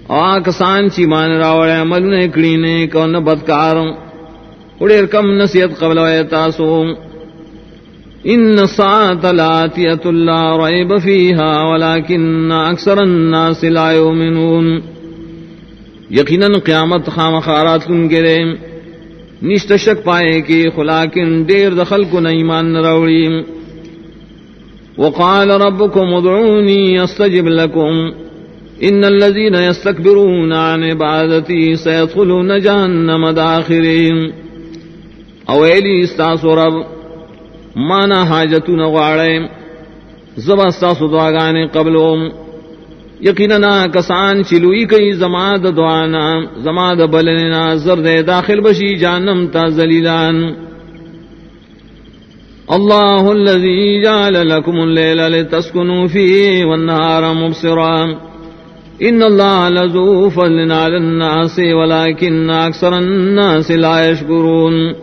آکسان چی مان راوڑے عمل نے کڑی نے کون بدکاروں اڑیر کم نصیحت قبل و تاسو. ان ساعت لاتیت اللہ ریب فیہا ولیکن اکثر الناس لا یومنون یقینا قیامت خام خارات کن گرے۔ نشت شک پائے کہ خلاکن دیر دخل کو ایمان روڑی وقال ربكم ادعوني استجب لكم ان الذين يستكبرون عن عبادتي سيدخلون جهنم داخرين اویلی استاسو رب، مانا حاجتو نغواڑے زبا استاسو دعاگانے قبلو یقینا کسان چلوئی کئی زماد دعانا، زماد بلننا زرد داخل بشی جانم تا زلیلان. اللہ الذي جعل لكم الليل لتسكنوا فيه والنهار مبصرا. ان اللہ لذو فضل على الناس ولكن اکثر الناس لا يشكرون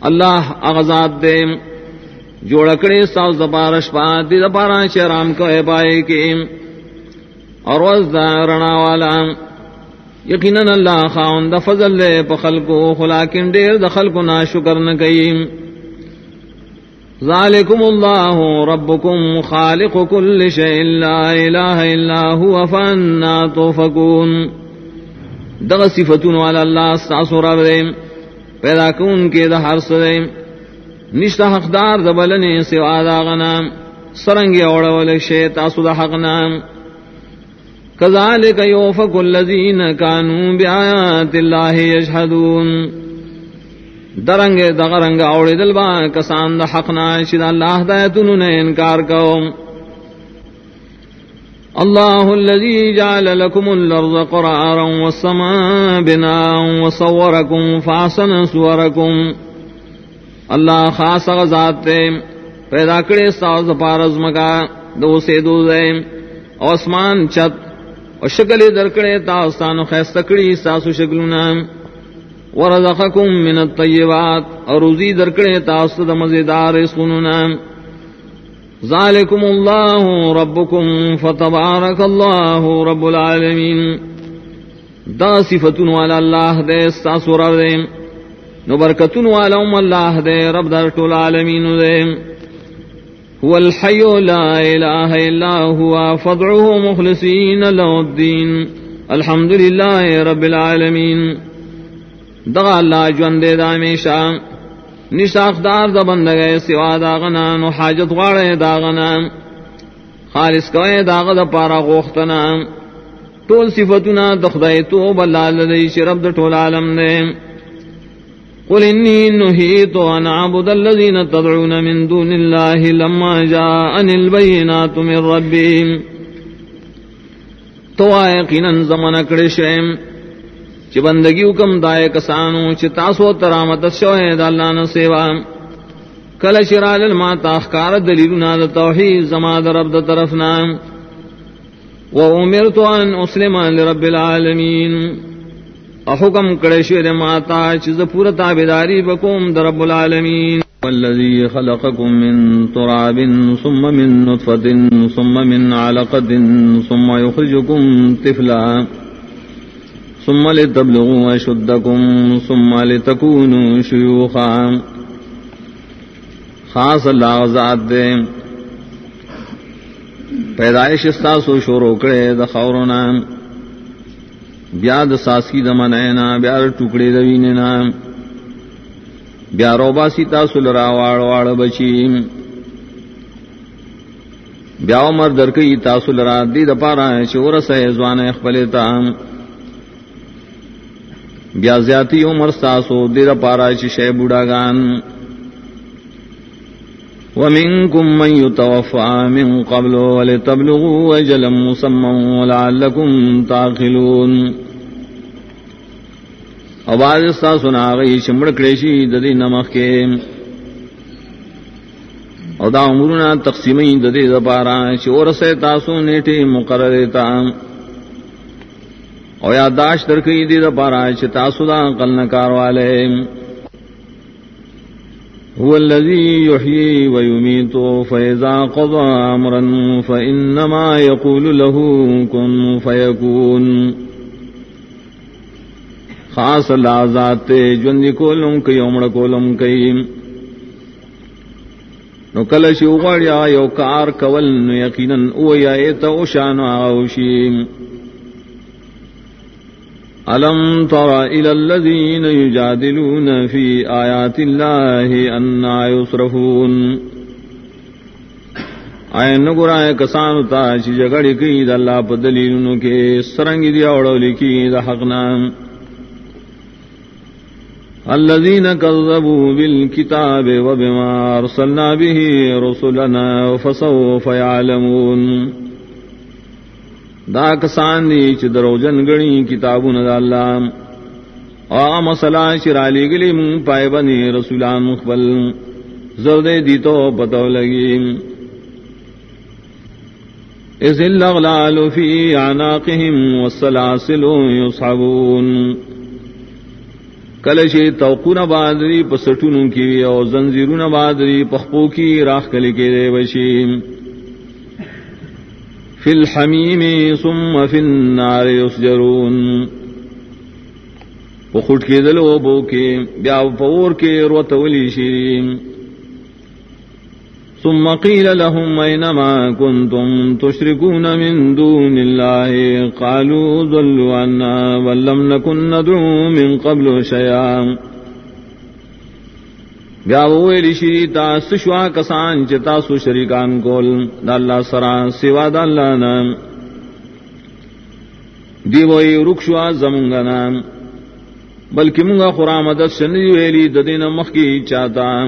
اللہ اغزاد دے، جوڑکڑے ساو زبارش پا دی زبارا شرام کو اے پائے کے۔ اور رنا والا یقیناً اللہ خاون د فضل دے پخل کو خلاکن ڈیر دخل کو نا شکر نہ کئی. ذالکم اللہ ربکم خالق کل شیء، لا الہ الا هو، فانا توفکون. دغ صفتون والا اللہ ساسو رب دے، پیدا کون کے دا ہر سدے نشتہ حقدار دبلنے سوا داغنا سرنگی اوڑا شے تاسو دا حق نام كذلك يوفق الذين كانوا بآيات الله يجحدون درنگ دغرنگ اوڑی دلبا کسان دا حقنا شد اللہ دایتنو نے انکار کو اللہ الذي جعل لكم الارض قرارا والسماء بناء وصوركم فاحسن صوركم اللہ خاص غزات تے پیدا کرے ساز پارز مکا، دو سے دو دے اسمان چت اور شکل درکڑے تاستان خیستکڑی ساسو شکلنا ورزقکم من الطیبات اور روزی درکڑے تاست مزیدار سننا ذالکم اللہ ربکم فتبارک اللہ رب العالمین. دا صفتن والا اللہ دے ساسو رب دے. نبرکتن والا ام اللہ دے رب در طول عالمین دے. هو الحي لا إله إلا هو، فضعه مخلصين له الدين. الحمد لله رب العالمين. دغا اللہ جون دے دا ہمیشہ نشاخدار دا بند سوا داغنا نو حاجت غاڑے داغنا خالص کوئے داغ دا پارا غوختنا. طول صفتنا دخدائی تو بلال دی شرب دا طول عالم دے. قل إني نهيت أن أعبد الذين تدعون من دون الله لما جاءني البينات من ربهم تو آئے قینن زمن اکڑے چی بندگی حکم دائے کسانو چی تاسو ترامت شوئے دا اللہ نسیوا کل شرال الما تاخکار دلیلنا دا توحید زما دا رب دا طرفنا. و امرتو ان اسلمان لرب العالمین حکم کڑے شیر ماتا چیز پورا تابداری بکوم در رب العالمین. والذي خلقكم من تراب ثم من نطفة ثم من علقة ثم يخرجكم طفلا ثم لتبلغوا أشدكم ثم لتكونوا شيوخا. خاص اللہ ذات دے. پیدائش استاسو شروع کرے دخورنا بیا د ساسی د منینا بیا ټوکړې د وینینا بیا روبا سیتا سولرا واړ واړ بچی. بیا عمر درکې تاسو لرا دې د پاره چې ورسه ځوان خپل تا بیا زیاتی عمر تاسو دې د پاره چې شی بوډاګان. ومنكم من يتوفى من قبل ولتبلغوا أجلا مسمى ولعلكم تعقلون. آواز سا سنا گئی چمڑ کڑیشی ددی نمک کے. ادا عمرنا تقسیمی ددی دپارا چور سے تاسو نیٹی مقرر تا. او یاداشت درکی دی دپارا چ تاسو دا قل نکار والے. هو الذي يحيي ويميت، فإذا قضى أمرا فإنما يقول له كن فيكون. خاص اللہ ذات جوندی کولم کئی امڑ کولم کئی. نو کل شو یو کار کول، نو یقینا او یا ایت او شان او ألم تر إلى الذين يجادلون في آيات الله أنا يصرفون آئے نگور آئے کسانو تا چی جگڑی کی دا اللہ پا دلیلنو کے سرنگی دیا اوڑو لکی دا حقنا الذين كذبوا بالكتاب وبما أرسلنا به رسلنا فسوف يعلمون دا کسان دی چ دروجن گنی کتابون دا اللہ. آ، مسئلہ چرالی گلی من پائے بنی رسولان مخبل زرد دی تو پتو لگی. اس الاغلال فی عناقهم والسلاسل یصحبون. کلشی توقون بادری پسٹونوں کی اور زنزیرون بادری پخپو کی راہ کلی کے دے بشیم. فی الحمیم ثم فی النار یسجرون پخٹ کے دل و بو کے بیا پور کے روت ولی شیرین ثم قیل لهم اینما کنتم تشرکون من دون اللہ قالوا ذلوا عنا، ولم نکن ندعو من قبل شیام بیا ویلی شری تاس شوا کسان چ تاسو شریکان کول. د الله سرا سوا د الله نام دی وی رخوا زمونږ نام بلکې مونږه خورا مدد شنی ویلی د دین مخ کی چاہتا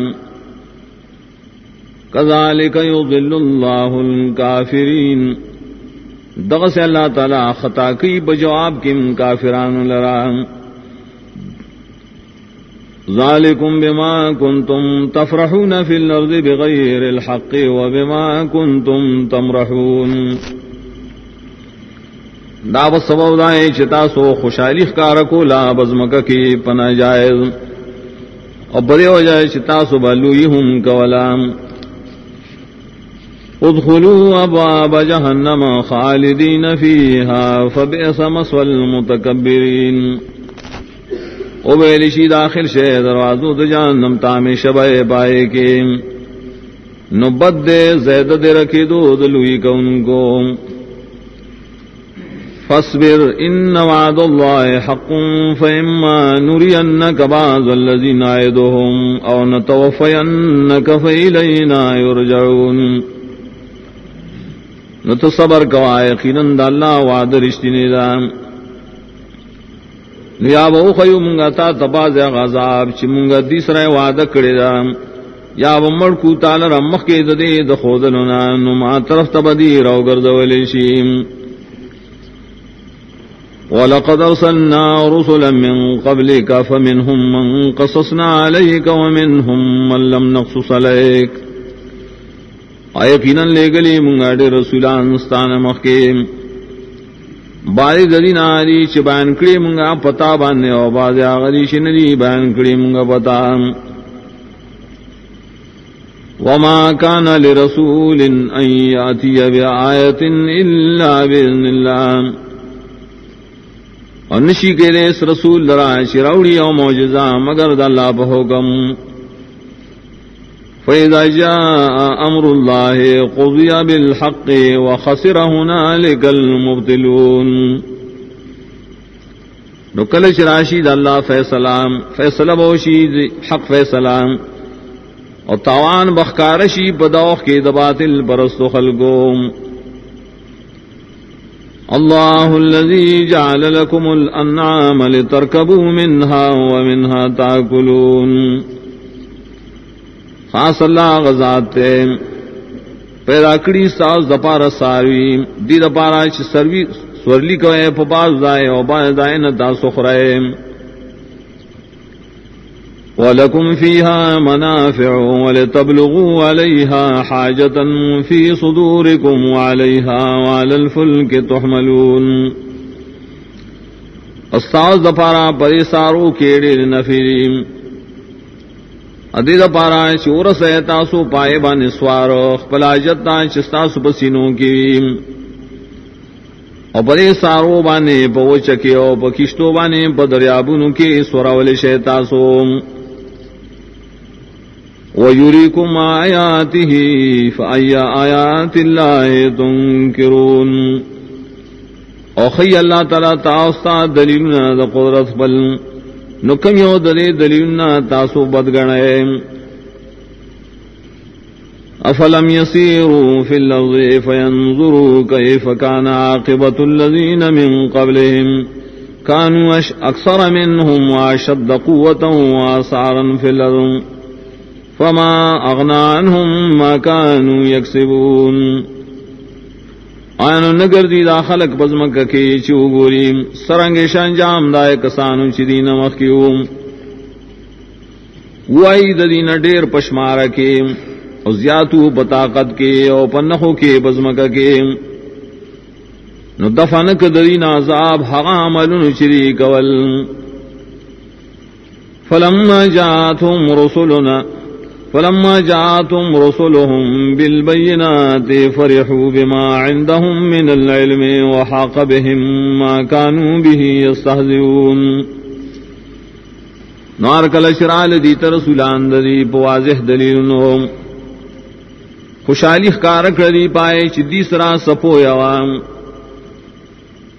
کذالک یضل الله الکافرین. دغه سے اللہ تعالی خطا کی بجواب کم کافران لرام ذالکم بما کنتم تفرحون فی الارض بغیر الحق وبما کنتم تمرحون دا بس سبب دائے چتا سو خوشحالی خکارکو لا بزمک کی پناہ جائز اور بدے ہو جائے چتا سو بلوئی ہم کولام ادخلوا ابواب جہنم خالدین فیہا فبئس مسوى المتکبرین او بیلشی داخل شے، دروازو دو جانم تامی شبہ پائے کے۔ نبت دے، زید دے رکھی دو دلوی کون کو۔ فاصبر، ان وعد اللہ حق فإما نرینک بعض الذین آئدهم او نتوفینک فإلینا یرجعون۔ نتو صبر کوا، یقیناً دا اللہ وعد رشتی نیدام یا بہو خیو منگا تا تباز غذاب چی منگا دیسرا وعدہ کڑی دا یا بمڑ کو تالا رمخ کے ددے دخودلنا نما طرف تبدی رو گردولی شیم ولقد ارسلنا رسلا من قبلك فمنهم من قصصنا عليك ومنهم من لم نقصص عليك. ایقینا لے گلی منگا دے رسولان ستان مخیم باری ددی ناری چ بیان کڑی منگا پتا باندھے او باز آغری شنری بیان کڑی منگا پتا. وما كان لرسول ان ياتي بآية الا باذن الله اور نشی کے لیے اس رسول لرا شراوڑی او معجزہ مگر دا اللہ بحکم فإذا جاء أمر الله قضي بالحق وخسر هنالك المبتلون نکل شراشید اللہ فیصلام فیصلہ بوشید حق فیصلام اور تاوان بخکارشی بدوخ کی دباتل برست خلقوم الله الذي جعل لكم الأنعام لتركبوا منها ومنها تاكلون خاص اللہ غزات تے پیدا کری ساز دپارا ساروی، دی دپارا چ سروی سورلی کو اے پباز دائے او باز دائے نہ دا سخرائے ولكم فيها منافع ولتبلغوا عليها حاجة في صدوركم وعليها وعلى الفلك تحملون۔ استاذ دپارا پریسارو کیڑے نفریم ادید پارا چور سے تاسو پائے بان سوار خپلا جتا چستاسو پسینوں کی۔ او سارو بانے پو چکے او پکشتو بانے پدریابونو کی سوراول شیتاسو وَيُرِيكُمْ آيَاتِهِ فَأَيَّ آيَاتِ اللَّهِ تُنْكِرُونَ۔ او خی اللہ تعالی تاستا دلیلنا قدرت بل۔ نکم یو دلی دلیلنا تاسو بدگنے۔ افلم يسيروا في الأرض فينظروا كيف كان عاقبة الذين من قبلهم كانوا أكثر منهم وأشد قوة وأسعارا في الأرض فما أغنى عنهم ما كانوا يكسبون آن نگر دی دا خلق بزمک کے چو گوری سرنگ شانجام دائے کسانو چی دی نمخ کیو وائی ددین ڈیر پشمار کے او زیاتو بطاقت کے او پنخو کے بزمک کے نو دفنک دا ددین عذاب حقا عملن چری کول. فلما جاتهم رسلنا فلما جاءتهم رسلهم بالبينات فرحوا بما عندهم من العلم وحاق بهم ما كانوا به يستهزئون. نار کل شرال دی ترسولان دی بواضح دلیل نو خوشحالی خکار کردی پائے چدی سرا سپو یوام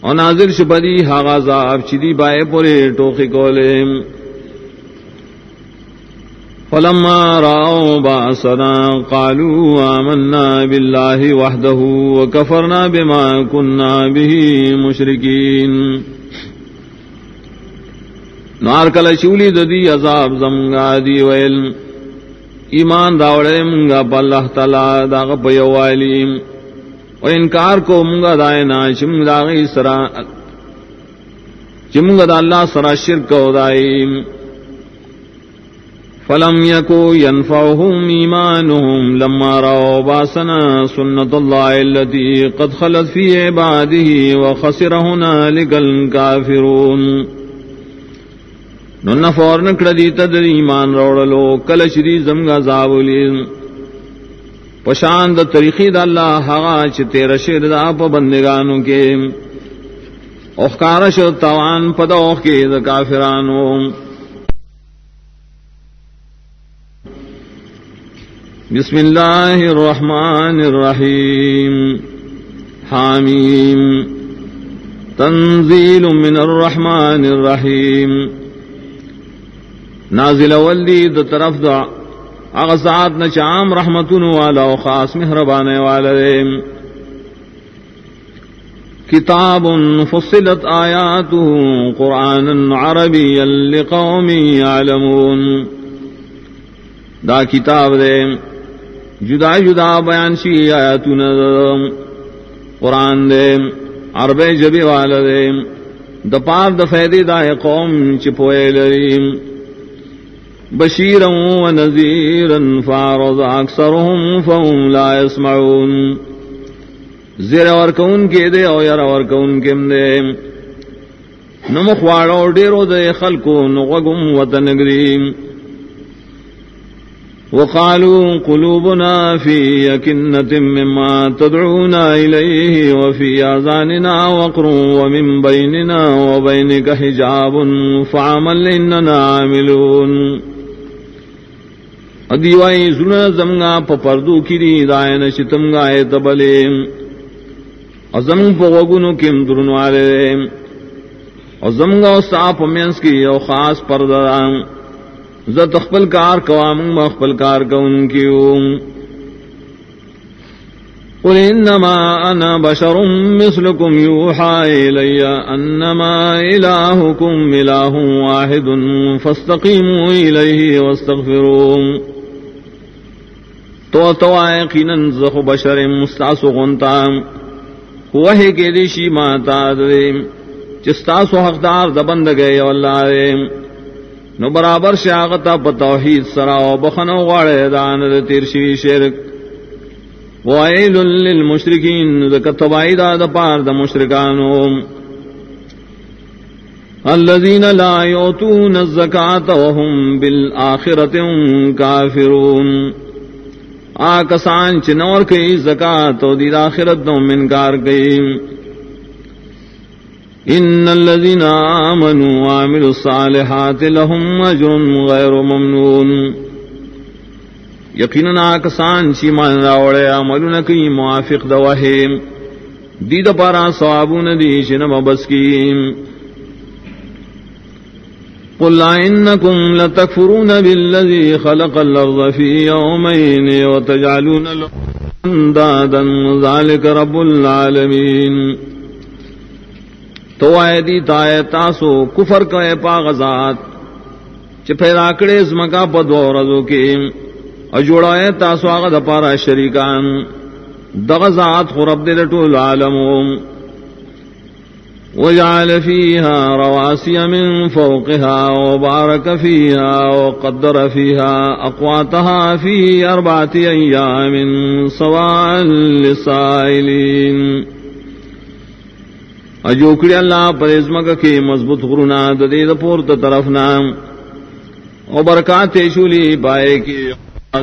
اور ناظر شپدی حاغازاب چدی پائے پورے ٹوکی کولیم فلما رأوا بأسنا قالوا آمنا بالله وحده وكفرنا بما كنا به مشركين. نار کل شولی ددی عذاب زمگا دی ویل. ایمان داوڑے منگا پا اللہ تعالی داغ پیوالی و انکار کو منگا دائنا چمگ داغی سرا چمگ دا اللہ سرا شرک و دائیم فلم يكو ينفعهم إيمانهم لما رأوا باسنا سنة الله التي قد خلت في عباده وخسر هنالك الكافرون نن فور نکڑ دی تدر ایمان روڑلو کل شری زمگا زاولی پشاند طریقی دا اللہ حقا چھ تیر شیر دا پا بندگانو کے. اخکارش توان پدوخ کے دا کافرانو. بسم اللہ الرحمن الرحیم. حامیم. تنزیل من الرحمن الرحیم. نازل والدی دا طرف دا اغسات نچام رحمتن والا و خاص مہربان والا کتاب فصلت آیاته قرآن عربی لقوم يعلمون دا کتاب دے. جدا جدا بیان شی آیاتون قرآن دے عرب جبی والا دے. دا پار دا فیدی دا قوم چپوئے لریم بشیرا و نذیرا فارض اکثرهم فهم لا يسمعون زیر ورکون کے دے او یر ورکون کم دے. نمخواڑو ڈیرو دے خلقو نغگم وطنگریم وقالوا قلوبنا في يكنة مما تدعونا إليه وفي آذاننا وقر ومن بيننا وبينك حجاب فعمل إننا عاملون. ادیوائی سنا زمگا پا پردو کری دائن شتم گائے تبلے ازم پوگنو کم درنوالے ازمگا ساپ مینس کی او خاص پردرام زت اخبل کار قوام اخبل کار کو ان قل انما انا بشر مثلكم يوحى الي انما الهكم اله واحد فاستقيموا اليه واستغفروه. تو تو یقینا زخ بشر مستاسو غنتا وہ کہ دیشی ماتا دے چستاسو حقدار دبند گئے اللہ نو برابر شاغتا بتوحید سرا و بخنو غاڑے دان تیرشی شرک. وائل للمشرکین ذکتبائی دا دا پار دا مشرکانو. الذين لا يؤتون الزكاة وهم بالآخرة هم كافرون آکسان چنور کئی زکاة و دید آخرت دو منکار کئی. ان الذين امنوا وعملوا الصالحات لهم اجر غير ممنون. یقینا کسان چی مان راوڑے عملون کی موافق دوہم دید پارا ثوابون دی شنم بس کی قل انکم لتکفرون بالذی خلق الارض فی یومین وتجعلون له اندادا ذلك رب العالمین تو آئے دی تائے تاسو کفر کا پا غزات چپے راکڑے زمکا پدو رضو کی۔ اجوڑا ہے تاسو آغا دپارا شریکان۔ دغزات خرب دل طول عالم وجعل فيها رواسي من فوقها وبارك فيها وقدر فيها أقواتها في أربعة أيام سواء للسائلين اجوکڑی اللہ پر ازمک کے مضبوط غرونا ددید پورت طرف نام او برکات شولی پائے کی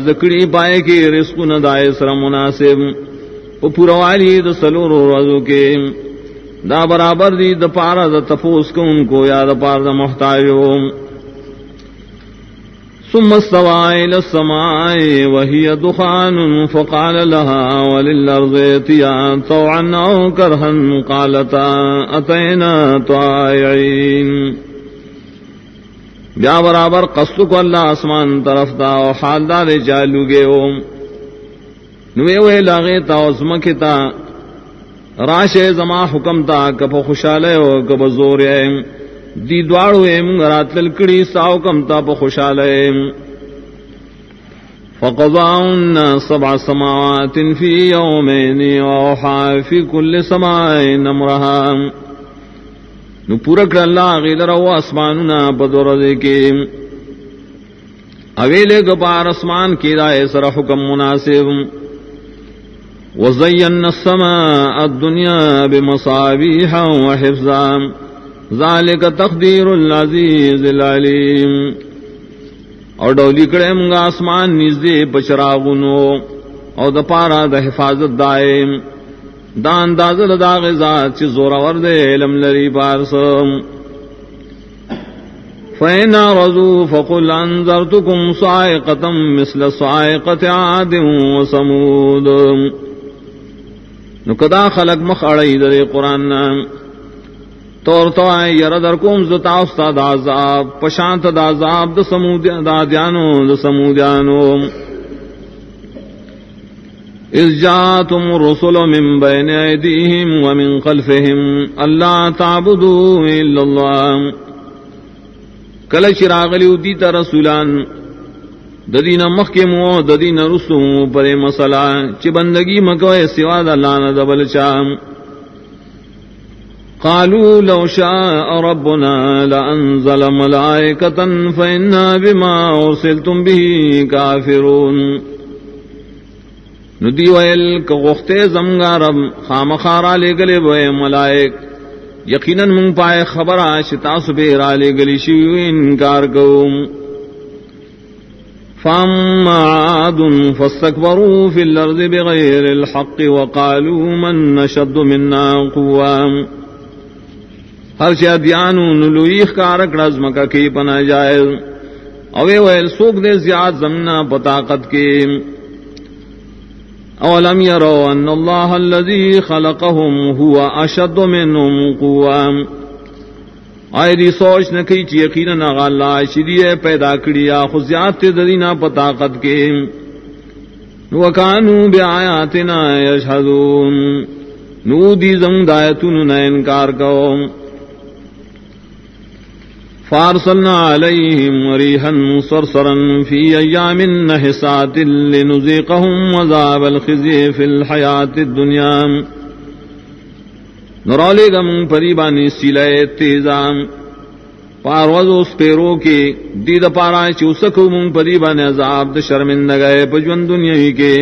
ذکری پائے کی رزق ندائے سر مناسب. پوروالی د سلور روزو کے دا برابر دی د پارا د تفوس کو ان کو یا د پار د محتاجو. ثم استوى إلى السماء وهي دخان فقال لها وللأرض اتيا طوعا أو كرها قالتا أتينا طائعين بیا برابر قصد کو اللہ آسمان طرف دا و حال دا دے چالو گے نوے وے لاغے تا عظمک تا۔ راش زما حکم تا کپ خوشالے ہو کب زور دی دوارو ایم، رات لکڑی ساو کم تا پا خوشالے فقضاؤن سبع سماوات فی یومین ووحا فی کل سمائن امرہا نو پورا پورک اللہ غیل رو اسماننا پدور دیکے اویلے گپار اسمان کی رائے سر حکم مناسب. وزین السماء الدنیا بمصابیح وحفظا ذالک تقدیر العزیز العلیم۔ اور ڈولی کڑے منگا آسمان نزدے پچراغنو اور دا پارا دا حفاظت دائم۔ دان دازل دا غزات چی زورا ورد علم لری پارسم فینا رضو فقل انذرتکم صائقتا مثل صائقت عاد و سمود نو کدا خلق مخ اڑی در قرآن نام۔ طور تو آئے یر در کوم زتا استاد عذاب، پشانت دا عذاب دا سمود دا دیانو، دا سمودیانو. اذ جاتم الرسل من بین ایدیہم ومن خلفہم، اللہ تعبدو الا اللہ. کل چراغلیو دیتا رسولان ددین مخ کے مو ددین رسو پر مسئلہ چ بندگی مکوے سوا دلان دبل چام قالوا لو شاء ربنا لأنزل ملائكة فإنا بما أرسلتم به كافرون. ندی ویل کغختے زمگا رب خام خارا لے گلے بوئے ملائک. یقیناً منگ پائے خبر آش تاس بیرا لے گلی شیو انکار کوم. فاما عاد فاستكبروا في الارض بغير الحق وقالوا من نشد منا قوام ہر چا دیانو نلویخ کارک رزم کا کی پنا جائے اوے ویل سوک دے زیاد زمنا بطاقت کے اولم یرو ان اللہ الذي خلقهم هو اشد منهم قوام آئے دی سوچ نہ کئی چی یقینا نہ غالا شری پیدا کڑیا خزیات تے ددینا پطاقت کے وکانو بیااتنا یشهدون نو دی زم دایتن نہ انکار کو فارسلنا عليهم ريحا صرصرا في أيام نحسات لنزيقهم وذاب الخزي في الحياة الدنيا. نرالے گم پریبانی سیلے تیزام پارواز اس پیرو کی دید پارا چوسکو من پریبان عذاب د شرمند گئے پجون دنیا کے.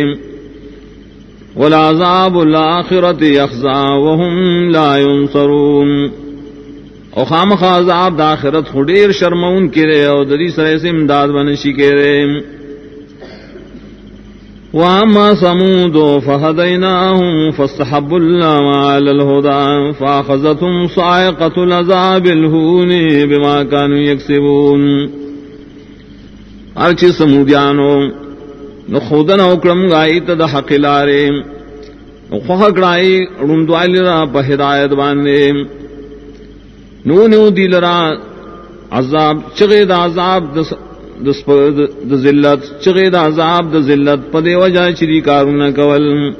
والعذاب الاخرت یخزا وهم لا ينصرون او خام عذاب دا آخرت خودیر شرمون کرے او دری سرے سے امداد بنشی کرے واما سمود فهديناهم فاستحبوا اللام على الهدى فاخذتهم صاعقة العذاب الهون بما كانوا يكسبون. ارچ سمودیانو، نو خودن اوکرم گائی تا دا حق لارے نو خوخ کڑائی رندوالی را پا ہدایت باندے نو نو دی لرا عذاب چغی دا عذاب دا د ذلت چغې د عذاب د ذلت په دی وجه چې کارونه کول۔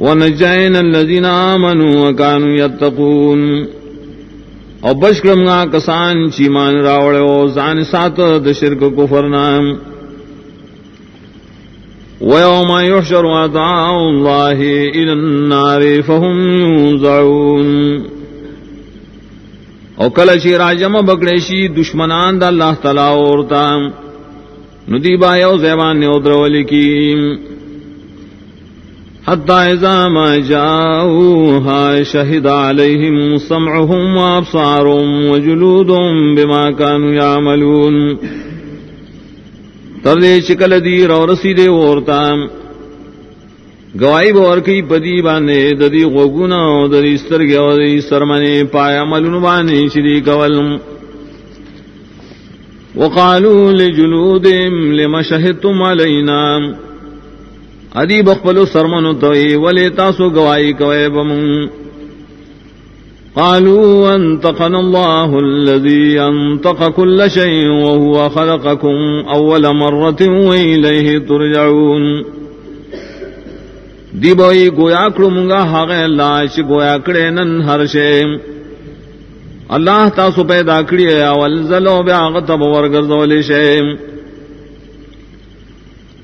ونجین الذين امنوا وكانوا يتقون۔ او بشکرم نا کسان چې مان راوړ او ځان سات د شرک کفر نام ويوم يحشر أعداء الله إلى النار فهم يوزعون۔ او کل چی راجم بکڑے شی دشمنان دا اللہ تعالی اورتا. ندی با یو زیبان نے ادرولی کی حتی اذا ما جاؤوها شہد علیہم سمعهم وابصارهم وجلودهم بما كانوا يعملون تردے چکل دی رو رسی دے گوائی بور کی پدی باندے ددی غوگونا ددی سترگی او ددی سرمنے پایا ملون باندے شری کول۔ وقالوا لجلودهم لما شهدتم علينا ادی بخبلو سرمنو توئی، ولی تاسو گوائی کوئے بمون۔ قالوا انتقنا الله الذي انتق كل شيء وهو خلقكم اول مرة وإليه ترجعون۔ دی بوئی گویا کرو منگا حق اللہ چ گویا کرے نن ہر شے۔ اللہ تاسو پیدا کری اول زلو بیاغت بورگردولی شے۔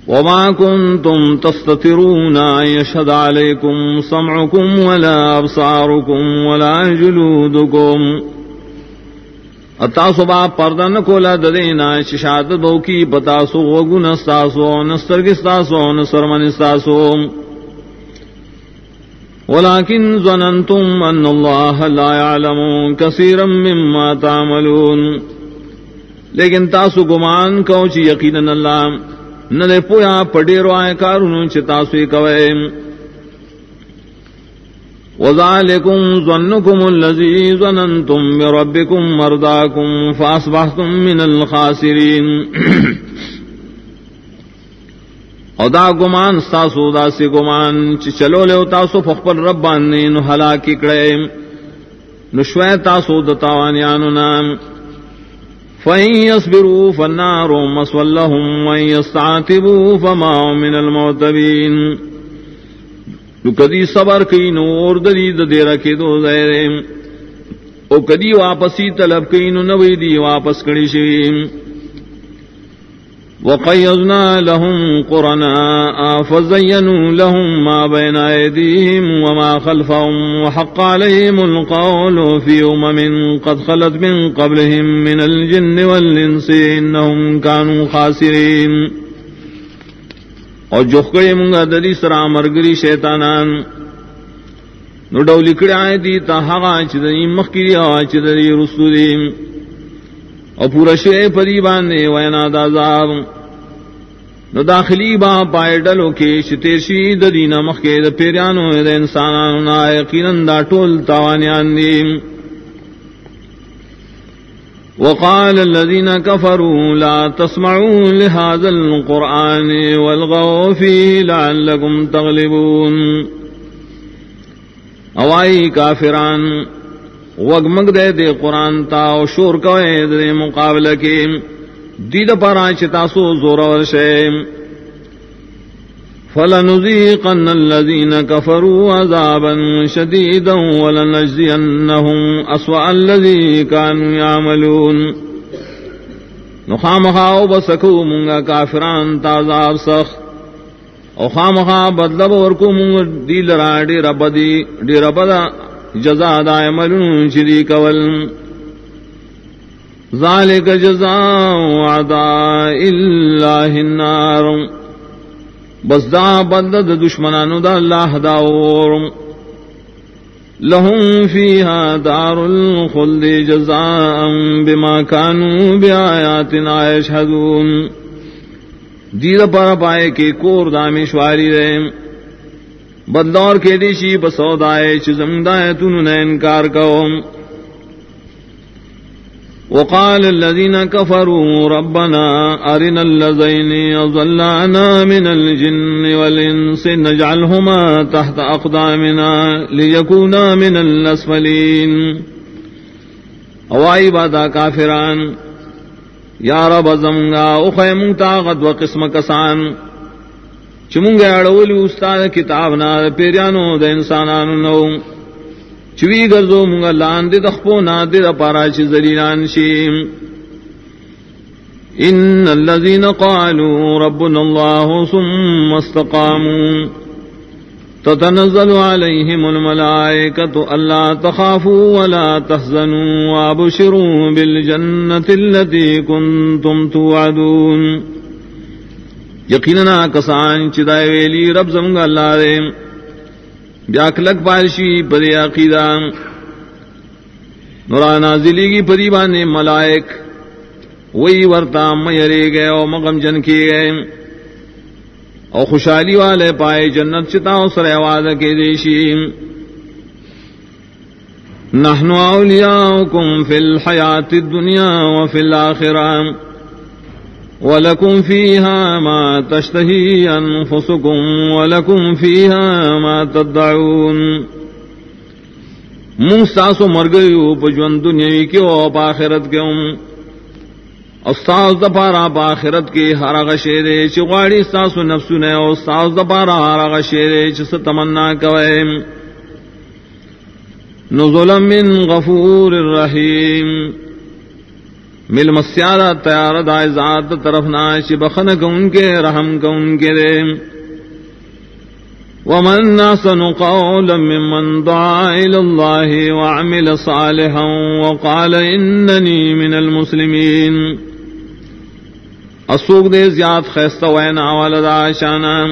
وما كنتم تستطرون أن يشهد عليكم سمعكم ولا أبصاركم ولا جلودكم اتاسو با پردن کولا ددینا، ششاد بو کی پتاسو وگن استاسو نسترگ استاسو نسرمن استاسو ولكن ظننتم أن الله لا يعلم كثيرا مما تعملون. لیکن تاسو گمان کو چی یقینا اللہ نہ پویا پڑے روائے کارون چتا سوئی کوئے. وذالکم ظنکم اللذی ظننتم بربکم مرداکم فاسبحتم من الخاسرین. او دا گمان، ستاسو دا سی گمان، چی چلو لے تاسو فخبر ربانی نو حلاکی کڑے نشوے تاسو دتاوانیانو نام. فإن يصبروا فالنار مسوى لهم وإن يستعتبوا فما من المعتبين. کدی صبر کی نور دلی دے رکھے دو زیرے او کدی واپسی طلب کی نو نوی دی واپس کڑی شویم. وقيضنا لهم قرناء فزينوا لهم ما بين أيديهم وما خلفهم وحق عليهم القول في أمم قد خلت من قبلهم من الجن والإنس إنهم كانوا خاسرين. اور جوخ جوخکڑی منگا دلی سرا مرگری شیطانان. نو ڈولی کڑی آئے دی تا حقا چدنی مخکری آئے چدنی رسولیم. اور پورا شے پری باندھے، وینا دا دازاب نو داخلی با پائے ڈلو کے شتیشی دینا مخے د پیرانو د انسانانو نا یقینا دا ټول تاوانیان دي وقال الذين كفروا لا تسمعوا لهذا القرآن والغوا فيه لعلكم تغلبون۔ اوائی کافران وگمگ دے دے قرآن تا و شور کوئے دے مقابل کے۔ دید پارا چتاسو زور ورشے فلنذيقن الذين كفروا عذابا شديدا ولنجزينهم أسوأ الذي كانوا يعملون۔ نخامخا وبسكو منغا كافران تعذاب سخ او خامخا بدلب ورکو منغا دیل را دی رب دی دی رب دا جزا دا عملون چری کول۔ ذالک جزاء عداء اللہ النار۔ بس دا بند دا دشمنانو دا اللہ داور لهم فيها دار الخلد جزاء بما كانوا بآياتنا يشهدون دید پر پائے کے کور دامشواری رہے۔ بدلور کے دیشی بسودائے چزمدائے تنو نے انکار کہو۔ وقال الذين كفروا ربنا أرنا الذين أضلانا من الجن والإنس نجعلهما تحت أقدامنا ليكونا من الأسفلين۔ اوائی بادا کافران، یا رب زمگا اخی غد و قسم کسان۔ چمونگا اڑولی استاد کتاب کتابنا پیریانو دا انسانانو نو۔ چوی گرزو منگا لان دے دخپو نا دے دا پارا چی زلیلان شیم إن الذين قالوا ربنا الله ثم استقاموا تتنزل عليهم الملائكة ألا تخافوا ولا تحزنوا وابشروا بالجنة التي كنتم توعدون۔ يقيننا كسان چدائے ویلی رب زمگ اللہ دے۔ بیاکلک پارشی پدی عقیدہ۔ نورانا زلی کی پدی بانے ملائک۔ وہی ورتا میرے گئے او مغم جن کیے گئے۔ او خوشحالی والے پائے جنت چتا سر آواز کے دیشی۔ نحن اولیاؤکم فی الحیات الدنیا وفی الاخرہ۔ ولکم فیہا ما تشتہی انفسکم ولکم فیہا ما تدعون منہ ساسو مر گئیو پجون دنیاوی کیو پاخرت کیوں استاذ دپارا باخرت کی ہر شیرے چواڑی ساسو نفسو نے استاذ دپارا ہر شیرے چس تمنا کوئے نزل من غفور الرحیم. مل مسیادہ تیار دائے ذات طرف ناش بخن کو ان کے رحم کو ان کے دے۔ ومن ناسن قولا ممن دعا الى الله وعمل صالحا وقال انني من المسلمين۔ اسوک دے زیاد خیستہ وینا والدا شانا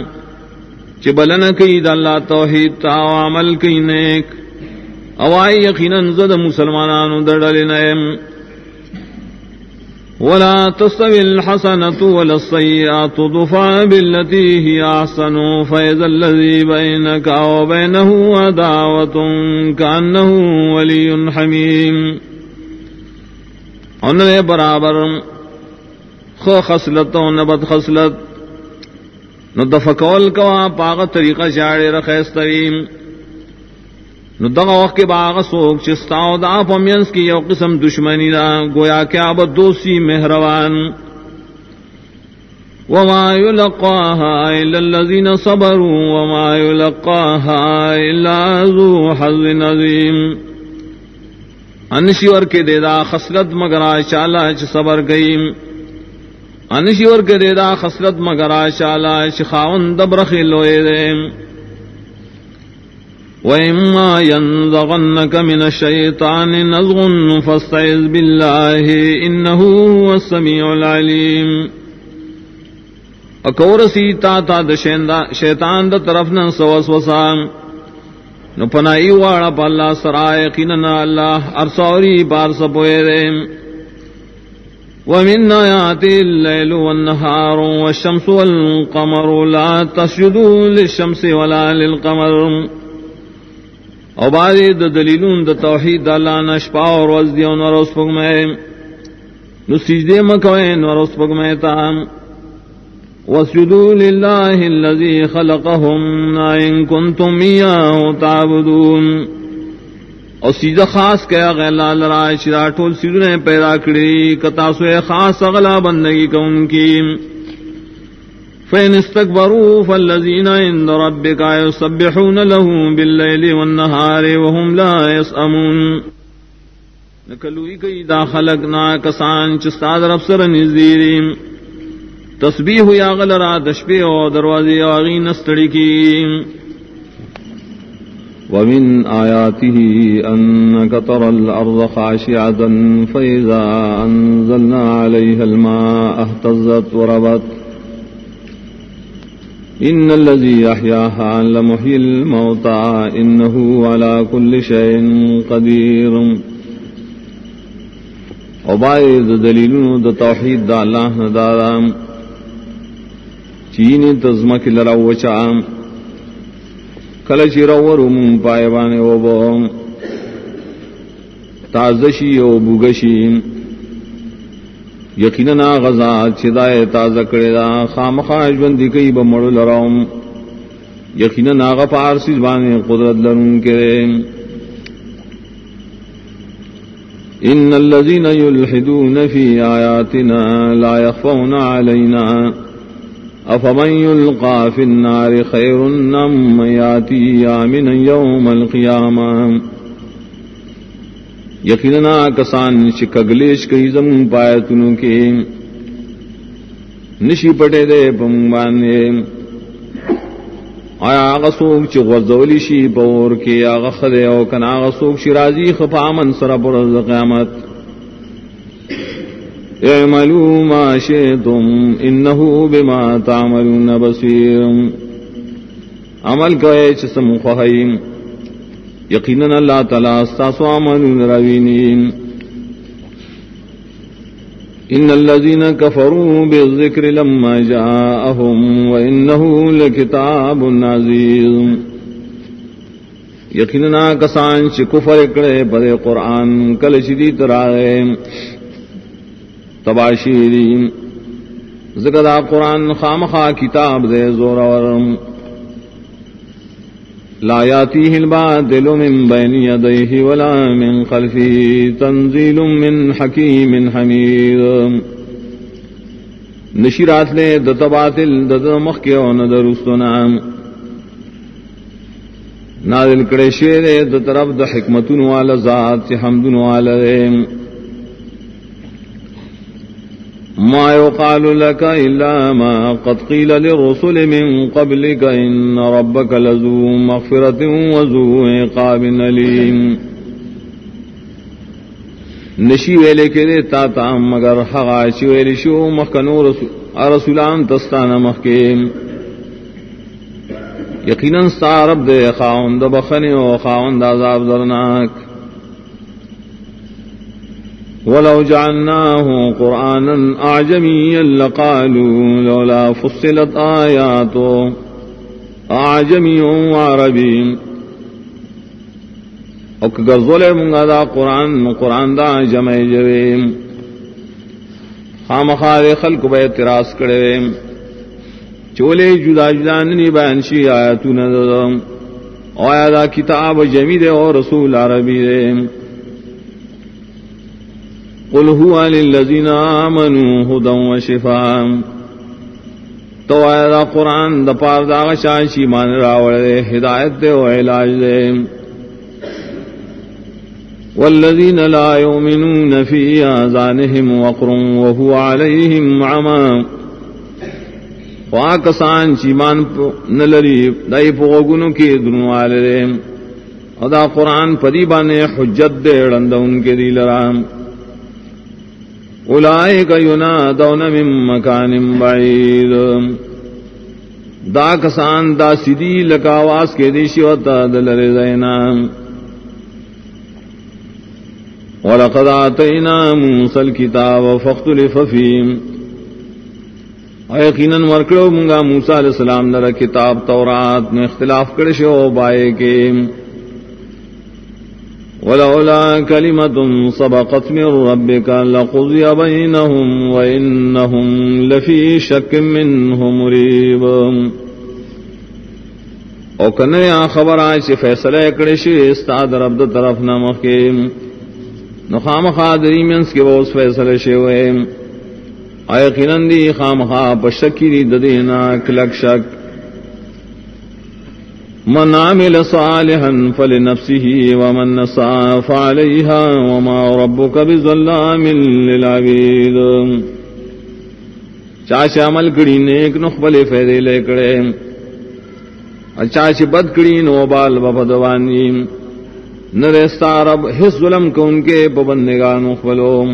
چی بلن کئی دا اللہ توحید تا عمل کئی نیک۔ اوائی یقینا زد مسلمانان دردل نیم ولا تستوي الحسنة ولا السيئة ضفع بالتي هي أحسن. فإذا الذي بينك وبينه عداوة كأنه ولي حميم. انہیں برابر، خو خسلت و نبت خسلت نو دفکول کوا، پاغ طریقہ شاڑے رخیستریم. نو دغا وقت کے باغ سوک چستاو دا پمینس کی یو قسم دشمنی دا گویا کیا با دوسی مہروان وما يلقاها إلا الذين صبروا وما يلقاها إلا ذو حظ نظيم انشیور کے دے دا خسلت مگرا چالا چ صبر گئیم انشیور کے دے دا خسرت مگرا شالا شخاون دبرخ لوئے دے وَإِمَّا يَنزَغَنَّكَ مِنَ الشَّيْطَانِ نَزْغٌ فَاسْتَعِذْ بِاللَّهِ إِنَّهُ هُوَ السَّمِيعُ الْعَلِيمُ اکور سیتا تا تا د شیطان د طرف نہ سوس وسام نو پنائی واڑا پا اللہ سرائے قیننا اللہ ارسوری بار سپوئے دے۔ ومن آيات الليل والنهار والشمس والقمر لا تسجدوا للشمس ولا للقمر۔ او بعد د دلیلون د توحید د الله نشپا اور وز دی اور اس پگ میں نو سجدے مکوین اور اس پگ میں تا واسجدوا لله الذي خلقهم ان كنتم اياه تعبدون. اور سیدھا خاص کیا غیر لال رائے شرا ٹول پیدا کری کتاسوے خاص اگلا بندگی کو ان کی فین استکبروا فالذین عند ربک یسبحون له باللیل والنهار وهم لا یسأمون نکلوی کئی دا خلقنا کسان چستاد رب سر نزدیریم. تسبیح یا غلرا دشبی و دروازی آغین استڑی کی ومن آياته أنك ترى الأرض خاشعة فإذا أنزلنا عليها الماء اهتزت وربت إن الذي أحياها لمحيي الموتى إنه على كل شيء قدير. وبعد دليل دا توحيد دا الله دارام چین تزمک لروچام کل چیرور من پائے او بو تازشی او بوگشی یقینا غزا چدائے تازہ کرے دا خام خاش بندی کئی بمڑ لراؤم۔ یقینا غ پارسی بانے قدرت لرون کرے۔ ان الذين يلحدون في آياتنا لا يخفون علينا افمن يلقى في النار خير نم ياتي آمنا يوم القيامة یقینا کسان شکگلیش کئی زم پایتنوں کے نشی پٹے دے پم باندے۔ آیا آغا سوک چی غزولی شی پور کی، آغا خدے او کن آغا سوک شی رازی خفا من سر پر قیامت۔ اعملوا ما شئتم انہو بما تعملون بصیر۔ عمل کوئے چسم خواہیم۔ یقیناً اللہ تعالیٰ استاسو عملون روینین. ان الذين كفروا بالذكر لما جاءهم وانه لكتاب عزيز یقینا کسان چ کفر کڑے پر قرآن کل شدی ترائے تباشیری ذکر قرآن خامخا کتاب دے زور ورم لا ياتيه الباطل من بين يديه ولا من خلفه، تنزيل من حكيم حميد. نشیرات لے، دت باطل، دت مخ مخیو ندر نام. نازل کڑے شیر دت رب د حکمتن والا ذات حمدن والا ما يقال لك إلا ما قد قيل للرسل من قبلك إن ربك لذو مغفرة وذو عقاب أليم. نشی ویلے کے دے تا تا مگر حقا چی ویلی شو مخکنو رسولان تستان مخکیم یقیناً ستا رب دے خاون دا بخنی و خاون دا عذاب درناک. ولو جعلناه قرآنا أعجميا لقالوا لولا فصلت آياته أعجمي وعربي. اکگر ظلے منگا دا قرآن قرآن دا جمع جویم خام خار خلق بے اعتراض کرے چولے جدا جدا ننی بیان شی آیتو نددم آیا دا کتاب جمی دے اور رسول عربی دے قل هو للذین آمنوا هدى وشفاء تو آیا دا قرآن دا پار دا غشاشی مان راوڑ دے ہدایت دے و علاج دے۔ والذین لا يؤمنون في آذانهم وقر وهو عليهم عما واکسان چیمان نلری، دائی پوگنو کی دنوال دے ادا قرآن پدی بانے حجت دے رند ان کے دی لرام۔ اولئک ینادون من مکان بعید. دا کسان دا سیدی لکاواز کے دیشی وتا دلر زینا. ولقد آتینا موسى الكتاب فاختلف فیم. یقیناً ورکڑو منگا موسیٰ علیہ السلام لر کتاب تورات میں اختلاف کرشو بائے کے. ولولا كلمة سبقت من ربك لقضي بينهم وإنهم لفي شك منه مريب. او کنے آ خبر آئے سے فیصلہ اکڑے شی، استاد رب دا طرف نہ مخیم نخام خادری منس کے وہ اس فیصلے شے ہوئے. آئے قنن دی خام خواہ پشکی دی ددینا کلک شک. من عمل صالحا فلنفسه ومن سعى فعليها وما ربك بظلام للعبيد. چاچ عمل کڑی نیک نخبل فیدے لے کڑے. چاچ بد کڑی نو بال ببدوانی نرستا رب حس ظلم کو ان کے پبندگان نخبلوں